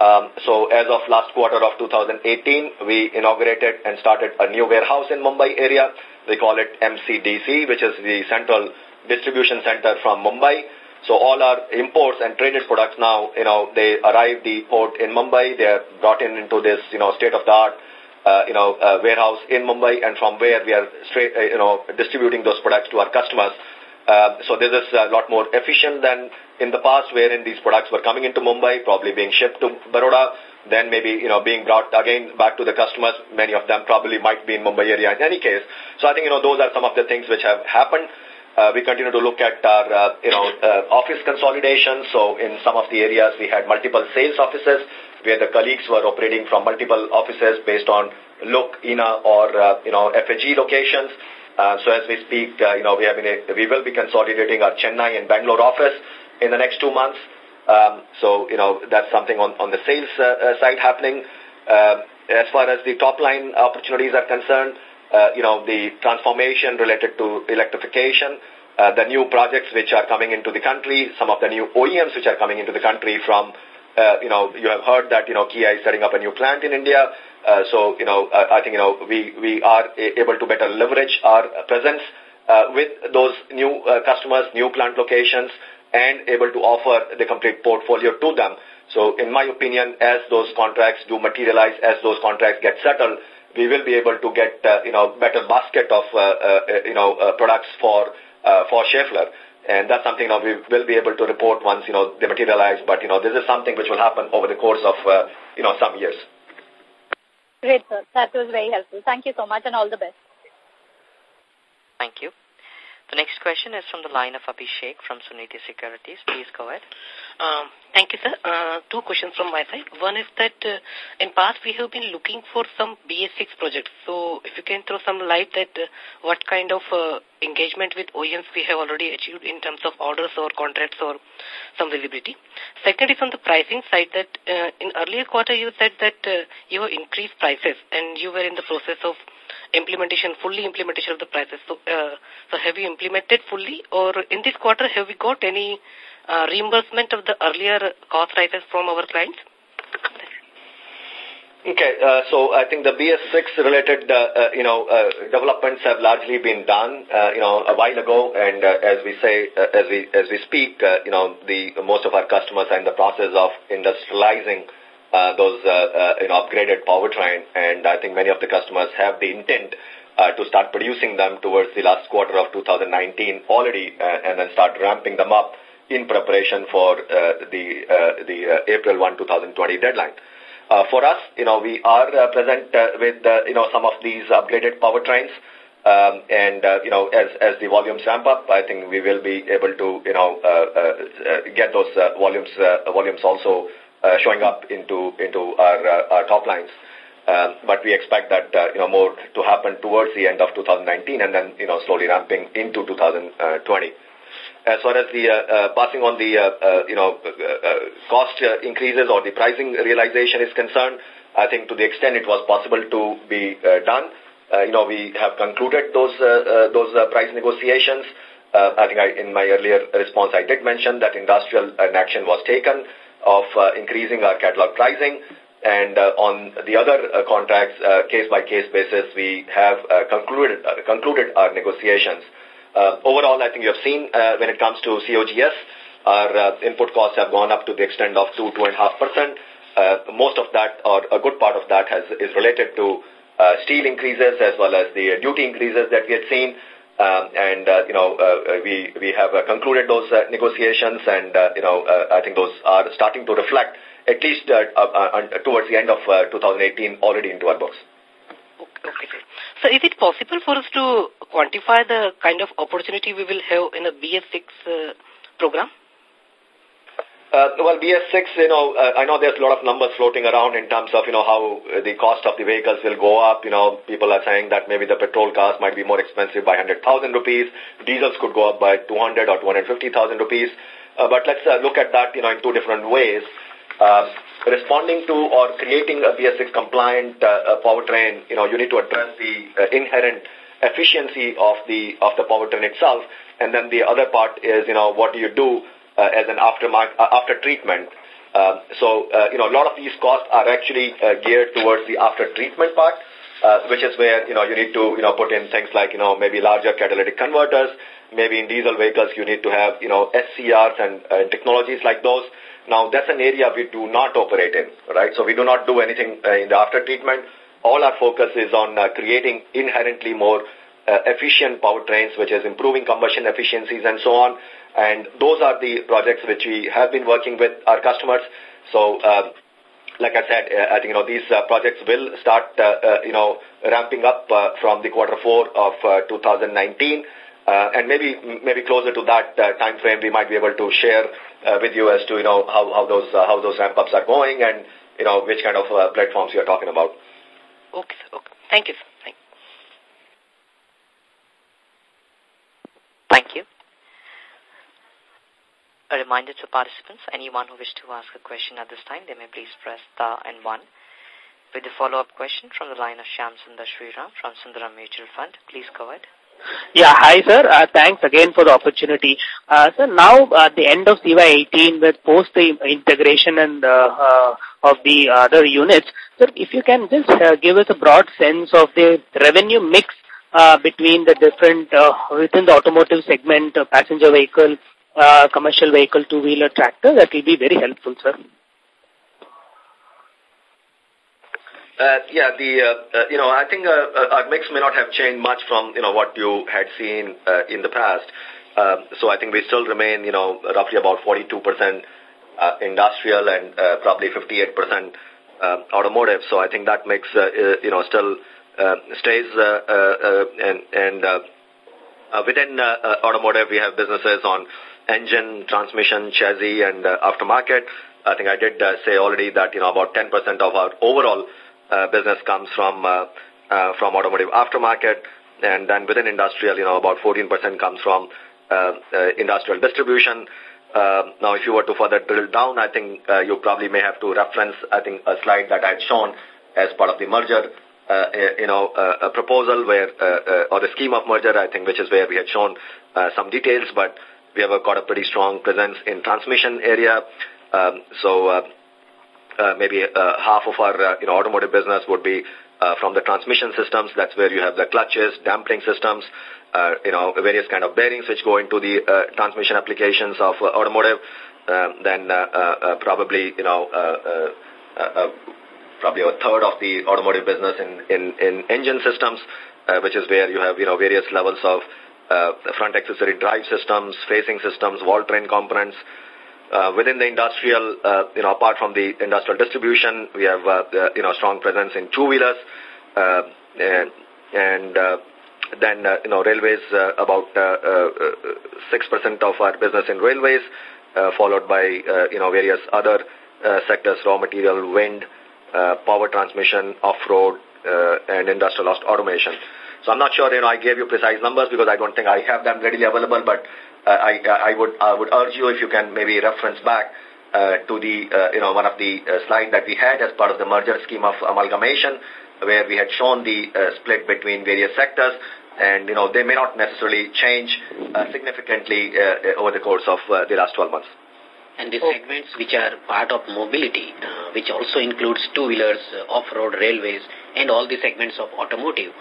Um, so as of last quarter of 2018, we inaugurated and started a new warehouse in Mumbai area. We call it MCDC, which is the central distribution center from Mumbai. So all our imports and traded products now, you know, they arrive the port in Mumbai. They are brought in into this, you know, state-of-the-art, uh, you know, uh, warehouse in Mumbai, and from where we are straight, uh, you know, distributing those products to our customers. Uh, so this is a lot more efficient than in the past, wherein these products were coming into Mumbai, probably being shipped to Baroda, then maybe, you know, being brought again back to the customers. Many of them probably might be in Mumbai area in any case. So I think, you know, those are some of the things which have happened. Uh, we continue to LuK at our, uh, you know, uh, office consolidation. So in some of the areas, we had multiple sales offices where the colleagues were operating from multiple offices based on look, INA, or, uh, you know, FAG locations. Uh, so as we speak, uh, you know, we have been, a, we will be consolidating our Chennai and Bangalore office in the next two months. Um, so, you know, that's something on, on the sales uh, uh, side happening. Uh, as far as the top line opportunities are concerned, uh, you know, the transformation related to electrification, uh, the new projects which are coming into the country, some of the new OEMs which are coming into the country from, uh, you know, you have heard that, you know, Kia is setting up a new plant in India. Uh, so, you know, uh, I think, you know, we, we are able to better leverage our presence uh, with those new uh, customers, new plant locations, and able to offer the complete portfolio to them. So, in my opinion, as those contracts do materialize, as those contracts get settled, we will be able to get, uh, you know, better basket of, uh, uh, you know, uh, products for, uh, for Schaeffler. And that's something you know, we will be able to report once, you know, they materialize. But, you know, this is something which will happen over the course of, uh, you know, some years. Great, sir. That was very helpful. Thank you so much and all the best. Thank you. The next question is from the line of Abhishek from Sunidhi Securities. Please go ahead. Um, thank you, sir. Uh, two questions from my side. One is that uh, in past we have been looking for some BS6 projects. So if you can throw some light that uh, what kind of uh, engagement with OEMs we have already achieved in terms of orders or contracts or some visibility. Second is on the pricing side that uh, in earlier quarter you said that uh, you increased prices and you were in the process of implementation, fully implementation of the prices. So, uh, so have you implemented fully or in this quarter have we got any uh, reimbursement of the earlier cost rises from our clients? Okay, uh, so I think the BS6 related, uh, uh, you know, uh, developments have largely been done, uh, you know, a while ago, and uh, as we say, uh, as we as we speak, uh, you know, the most of our customers are in the process of industrializing uh, those, uh, uh, you know, upgraded powertrain, and I think many of the customers have the intent uh, to start producing them towards the last quarter of 2019 already, uh, and then start ramping them up in preparation for uh, the uh, the uh, April 1, 2020 deadline. Uh, for us, you know, we are uh, present uh, with, uh, you know, some of these upgraded powertrains. Um, and, uh, you know, as, as the volumes ramp up, I think we will be able to, you know, uh, uh, get those uh, volumes, uh, volumes also uh, showing up into, into our, uh, our top lines. Um, but we expect that, uh, you know, more to happen towards the end of 2019 and then, you know, slowly ramping into 2020. As far as the uh, uh, passing on the, uh, uh, you know, uh, uh, cost increases or the pricing realization is concerned, I think to the extent it was possible to be done, you know, we have concluded those, those price negotiations. I think I, in my earlier response, I did mention that industrial action was taken of uh, increasing our catalog pricing. And uh, on the other uh, contracts, uh, case-by-case -case basis, we have uh, concluded, uh, concluded our negotiations. Uh, overall, I think you have seen uh, when it comes to COGS, our uh, input costs have gone up to the extent of 2 2.5%. Uh, most of that, or a good part of that, has is related to uh, steel increases as well as the duty increases that we had seen. Um, and, uh, you know, uh, we, we have uh, concluded those uh, negotiations and, uh, you know, uh, I think those are starting to reflect at least uh, uh, towards the end of 2018 already into our books. Okay. So is it possible for us to quantify the kind of opportunity we will have in a BS6 uh, program? Uh, well, BS6, you know, uh, I know there's a lot of numbers floating around in terms of, you know, how the cost of the vehicles will go up. You know, people are saying that maybe the petrol cars might be more expensive by 100,000 rupees. Diesels could go up by 200 or 250,000 rupees. Uh, but let's uh, look at that, you know, in two different ways. Uh, responding to or creating a BS6 compliant uh, powertrain, you know, you need to address the uh, inherent efficiency of the of the powertrain itself. And then the other part is, you know, what do you do uh, as an after, uh, after treatment. Uh, so, uh, you know, a lot of these costs are actually geared towards the after treatment part, uh, which is where, you know, you need to, you know, put in things like, you know, maybe larger catalytic converters. Maybe in diesel vehicles, you need to have, you know, SCRs and technologies like those. Now, that's an area we do not operate in, right? So we do not do anything in the after treatment. All our focus is on uh, creating inherently more uh, efficient powertrains, which is improving combustion efficiencies and so on. And those are the projects which we have been working with our customers. So, uh, like I said, uh, I think, you know, these uh, projects will start, uh, uh, you know, ramping up uh, from the quarter four of uh, 2019. Uh, and maybe maybe closer to that uh, time frame, we might be able to share uh, with you as to you know how how those uh, how those ramp ups are going and you know which kind of uh, platforms you are talking about. Okay, okay. Thank you. Thank you. A reminder to participants, anyone who wishes to ask a question at this time, they may please press star and one. With a follow-up question from the line of Shyam Sundar from Sundaram Mutual Fund. Please go ahead. Yeah, hi sir. Uh, thanks again for the opportunity. Uh, sir, now at the end of CY18 with post the integration and uh, uh, of the other units, sir, if you can just uh, give us a broad sense of the revenue mix uh, between the different, uh, within the automotive segment, uh, passenger vehicle, uh, commercial vehicle, two-wheeler tractor, that will be very helpful, sir. Uh, yeah, the uh, uh, you know I think uh, uh, our mix may not have changed much from you know what you had seen uh, in the past. Uh, so I think we still remain you know roughly about 42 percent uh, industrial and uh, probably 58 percent uh, automotive. So I think that mix uh, uh, you know still stays uh, uh, uh, and and uh, uh, within uh, uh, automotive we have businesses on engine, transmission, chassis, and uh, aftermarket. I think I did uh, say already that, you know, about 10% of our overall uh, business comes from, uh, uh, from automotive aftermarket. And then within industrial, you know, about 14% comes from uh, uh, industrial distribution. Uh, now, if you were to further drill down, I think uh, you probably may have to reference, I think, a slide that I had shown as part of the merger, uh, you know, uh, a proposal where, uh, uh, or the scheme of merger, I think, which is where we had shown uh, some details, but we have got a pretty strong presence in transmission area. Um, so uh, uh, maybe uh, half of our uh, you know automotive business would be uh, from the transmission systems. That's where you have the clutches, damping systems, uh, you know various kind of bearings which go into the uh, transmission applications of uh, automotive. Um, then uh, uh, uh, probably you know. Uh, uh, uh, probably a third of the automotive business in, in, in engine systems, uh, which is where you have, you know, various levels of uh, front accessory drive systems, phasing systems, valve train components. Uh, within the industrial, uh, you know, apart from the industrial distribution, we have, uh, uh, you know, strong presence in two-wheelers, uh, and, and uh, then, uh, you know, railways, uh, about uh, uh, 6% of our business in railways, uh, followed by, uh, you know, various other uh, sectors, raw material, wind, uh, power transmission, off-road, uh, and industrial automation. So I'm not sure, you know, I gave you precise numbers because I don't think I have them readily available, but uh, I, I, would, I would urge you if you can maybe reference back uh, to the, uh, you know, one of the uh, slides that we had as part of the merger scheme of amalgamation, where we had shown the uh, split between various sectors, and, you know, they may not necessarily change uh, significantly uh, over the course of uh, the last 12 months. And the segments which are part of mobility, uh, which also includes two-wheelers, uh, off-road railways, and all the segments of automotive,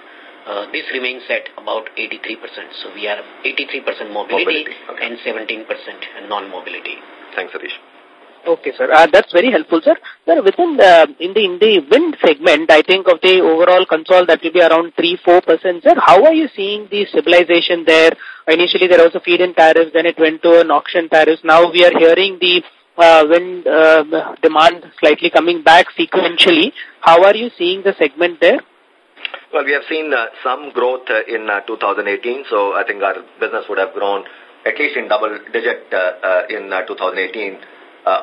uh, this remains at about 83%. So we are 83% mobility, mobility. Okay. and 17% non-mobility. Thanks, Satish. Okay, sir. Uh, that's very helpful, sir. Sir, within the, in the, in the wind segment, I think of the overall console that will be around 3-4%. Sir, how are you seeing the stabilization there? Initially, there was a feed-in tariff, then it went to an auction tariff. Now we are hearing the uh, wind uh, demand slightly coming back sequentially. How are you seeing the segment there? Well, we have seen uh, some growth uh, in uh, 2018, so I think our business would have grown at least in double digit uh, uh, in uh, 2018 uh,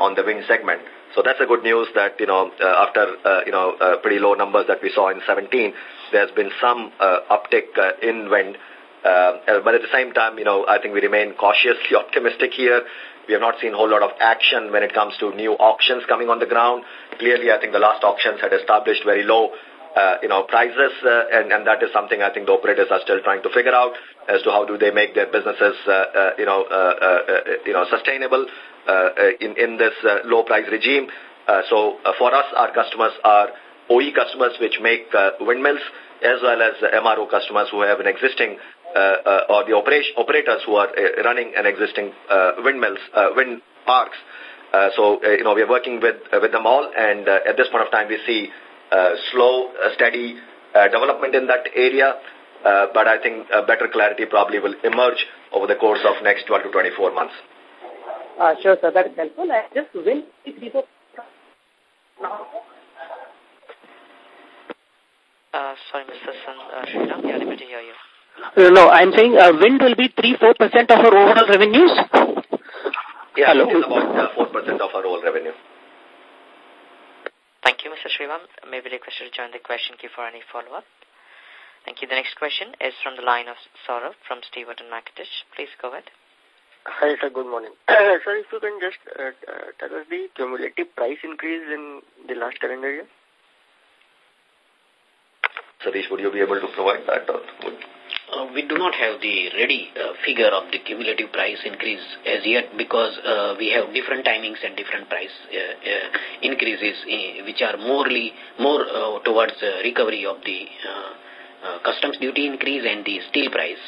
on the wind segment. So that's a good news that, you know, uh, after, uh, you know, uh, pretty low numbers that we saw in 17, there's been some uh, uptick uh, in wind. Uh, uh, but at the same time, you know, I think we remain cautiously [LAUGHS] optimistic here. We have not seen a whole lot of action when it comes to new auctions coming on the ground. Clearly, I think the last auctions had established very low uh, you know, prices, uh, and, and that is something I think the operators are still trying to figure out as to how do they make their businesses, uh, uh, you know, uh, uh, uh you know, sustainable uh, uh, in, in this uh, low price regime. Uh, so uh, for us, our customers are OE customers which make uh, windmills as well as uh, MRO customers who have an existing uh, uh, or the operation, operators who are uh, running an existing uh, windmills, uh, wind parks. Uh, so, uh, you know, we are working with, uh, with them all and uh, at this point of time we see uh, slow, uh, steady uh, development in that area. Uh, but I think uh, better clarity probably will emerge over the course of next 12 to 24 months. Uh, sure, sir. That is helpful. I just will uh, sorry, Mr. Sun, uh, Sriram, we are able to hear you. Uh, no, I'm saying uh, wind will be 3-4% of our overall revenues? Yeah, Hello. it's about uh, 4% of our overall revenue. Thank you, Mr. Sriram. May we request you to join the question queue for any follow-up. Thank you. The next question is from the line of Saurabh from Stewart and Mackertich. Please go ahead. Hi, sir. Good morning. [CLEARS THROAT] sir, if you can just uh, uh, tell us the cumulative price increase in the last calendar year. Satish, would you be able to provide that? Or would... Uh, we do not have the ready uh, figure of the cumulative price increase as yet because uh, we have different timings and different price uh, uh, increases uh, which are morely more towards recovery of the customs duty increase and the steel price.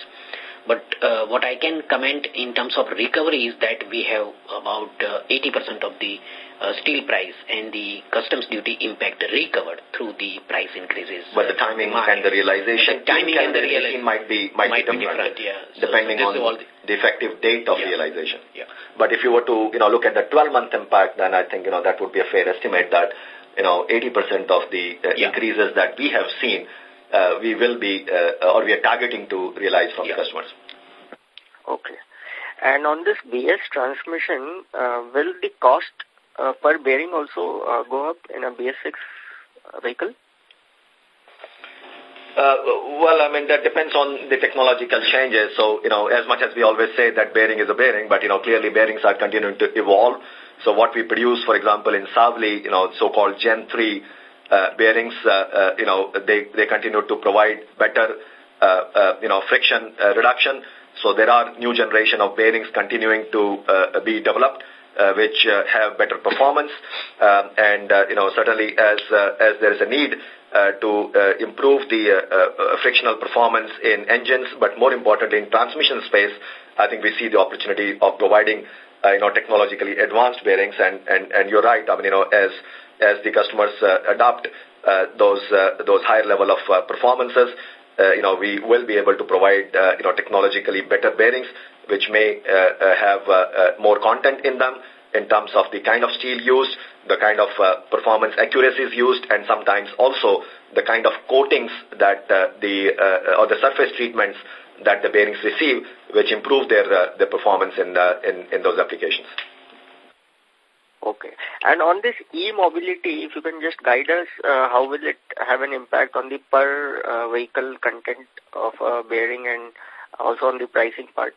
But uh, what I can comment in terms of recovery is that we have about 80% uh, of the uh, steel price and the customs duty impact recovered through the price increases. But the timing and the realization, the timing and the realization might be might, might be different, different yeah. depending so, so on the, the, effective date of yeah. realization. Yeah. But if you were to you know look at the 12 month impact, then I think you know that would be a fair estimate that you know 80% of the uh, yeah. increases that we have seen uh, we will be, uh, or we are targeting to realize from yeah. the customers. Okay. And on this BS transmission, uh, will the cost uh, per bearing also uh, go up in a BS6 uh, vehicle? Uh, well, I mean, that depends on the technological changes. So, you know, as much as we always say that bearing is a bearing, but, you know, clearly bearings are continuing to evolve. So what we produce, for example, in Savli, you know, so-called Gen 3 uh, bearings, uh, uh, you know, they, they continue to provide better, uh, uh, you know, friction uh, reduction. So there are new generation of bearings continuing to uh, be developed. Uh, which uh, have better performance, um, and uh, you know certainly as uh, as there is a need uh, to improve the frictional performance in engines, but more importantly in transmission space, I think we see the opportunity of providing you know technologically advanced bearings, and and and you're right. I mean you know as as the customers uh, adopt uh, those uh, those higher level of uh, performances, uh, you know, we will be able to provide, uh, you know, technologically better bearings, which may have more content in them in terms of the kind of steel used, the kind of performance accuracies used, and sometimes also the kind of coatings that the, or the surface treatments that the bearings receive, which improve their, their performance in, in, in those applications. Okay. And on this e-mobility, if you can just guide us, uh, how will it have an impact on the per uh, vehicle content of uh, bearing and also on the pricing part?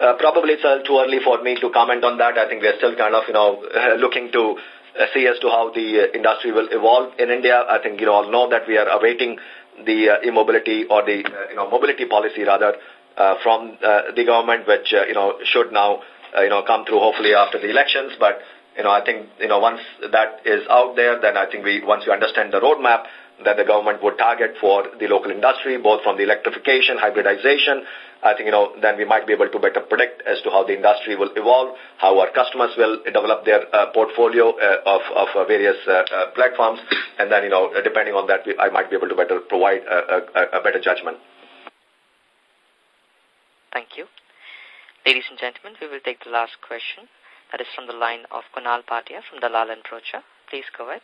Uh, probably it's too early for me to comment on that. I think we're still kind of, you know, [LAUGHS] looking to see as to how the industry will evolve in India. I think you all know that we are awaiting the uh, e-mobility or the, you know, mobility policy rather uh, from uh, the government, which, you know, should now uh, you know, come through hopefully after the elections. But, you know, I think, you know, once that is out there, then I think we, once we understand the roadmap that the government would target for the local industry, both from the electrification, hybridization, I think, you know, then we might be able to better predict as to how the industry will evolve, how our customers will develop their uh, portfolio uh, of, of uh, various uh, uh, platforms. And then, you know, depending on that, we, I might be able to better provide a, a, a better judgment. Thank you. Ladies and gentlemen, we will take the last question. That is from the line of Kunal Patia from Dalal and Broacha. Please go ahead.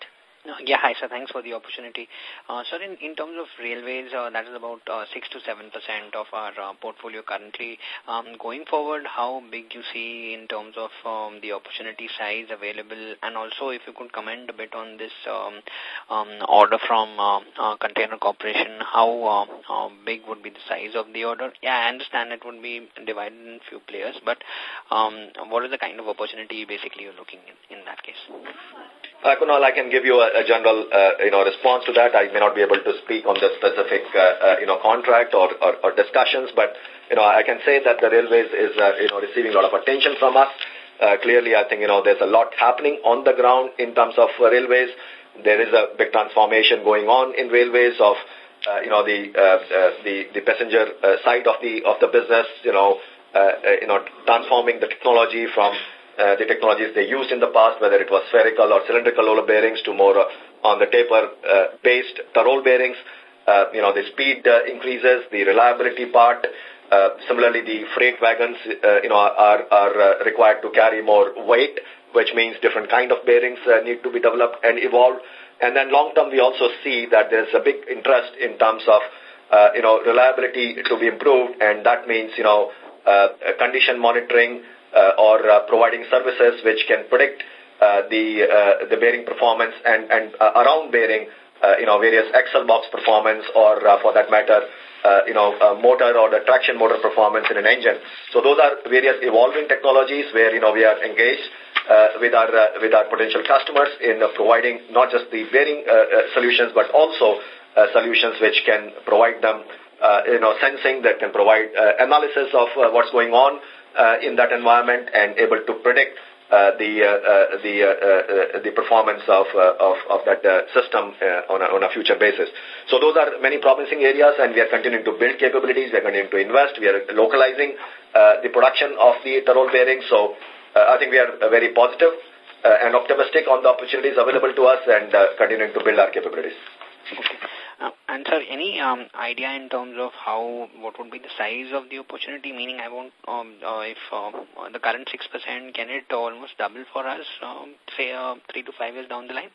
Yeah, hi, sir. Thanks for the opportunity. Uh, sir, in, in terms of railways, uh, that is about uh, 6 to 7% of our uh, portfolio currently. Um, going forward, how big you see in terms of um, the opportunity size available? And also, if you could comment a bit on this um, um, order from uh, uh, Container Corporation, how uh, uh, big would be the size of the order? Yeah, I understand it would be divided in few players, but um, what is the kind of opportunity basically you're looking in, in that case? Uh, Kunal, I can give you a, a general, uh, you know, response to that. I may not be able to speak on the specific, uh, uh, you know, contract or, or, or discussions, but, you know, I can say that the railways is, uh, you know, receiving a lot of attention from us. Uh, clearly, I think, you know, there's a lot happening on the ground in terms of uh, railways. There is a big transformation going on in railways of, uh, you know, the, uh, uh, the, the passenger uh, side of the, of the business, you know, uh, uh, you know, transforming the technology from uh, the technologies they used in the past, whether it was spherical or cylindrical roller bearings to more uh, on the taper-based uh, bearings. Uh, you know, the speed uh, increases, the reliability part. Uh, similarly, the freight wagons, uh, you know, are, are uh, required to carry more weight, which means different kind of bearings uh, need to be developed and evolved. And then long term, we also see that there's a big interest in terms of, uh, you know, reliability to be improved, and that means, you know, uh, condition monitoring, or uh, providing services which can predict uh, the uh, the bearing performance and and uh, around bearing, uh, you know, various axle box performance or uh, for that matter, uh, you know, uh, motor or the traction motor performance in an engine. So those are various evolving technologies where you know we are engaged uh, with our uh, with our potential customers in uh, providing not just the bearing uh, uh, solutions but also uh, solutions which can provide them, uh, you know, sensing that can provide uh, analysis of uh, what's going on uh, in that environment and able to predict uh, the uh, uh, the uh, uh, the performance of uh, of of that system on a on a future basis. So those are many promising areas, and we are continuing to build capabilities. We are continuing to invest. We are localizing the production of the roll bearings. So I think we are very positive and optimistic on the opportunities available to us, and continuing to build our capabilities. Okay. Uh, and sir, any um, idea in terms of how, what would be the size of the opportunity? Meaning, I want, um, uh, if um, the current 6%, can it almost double for us, um, say, uh, three to five years down the line?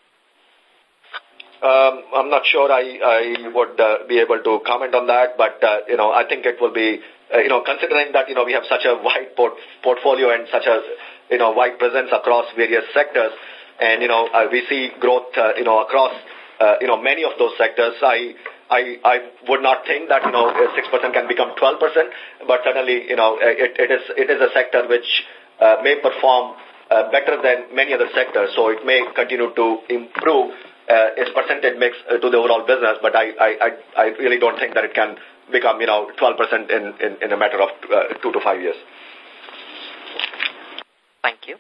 Um, I'm not sure I, I would uh, be able to comment on that, but, uh, you know, I think it will be, uh, you know, considering that, you know, we have such a wide port portfolio and such a, you know, wide presence across various sectors, and, you know, uh, we see growth, uh, you know, across, uh, you know, many of those sectors. I, I, I would not think that, you know, 6% can become 12%, but certainly, you know, it, it is, it is a sector which uh, may perform uh, better than many other sectors, so it may continue to improve uh, its percentage mix uh, to the overall business, but I, I, I, I really don't think that it can become, you know, 12% in, in, in a matter of uh, two to five years. Thank you.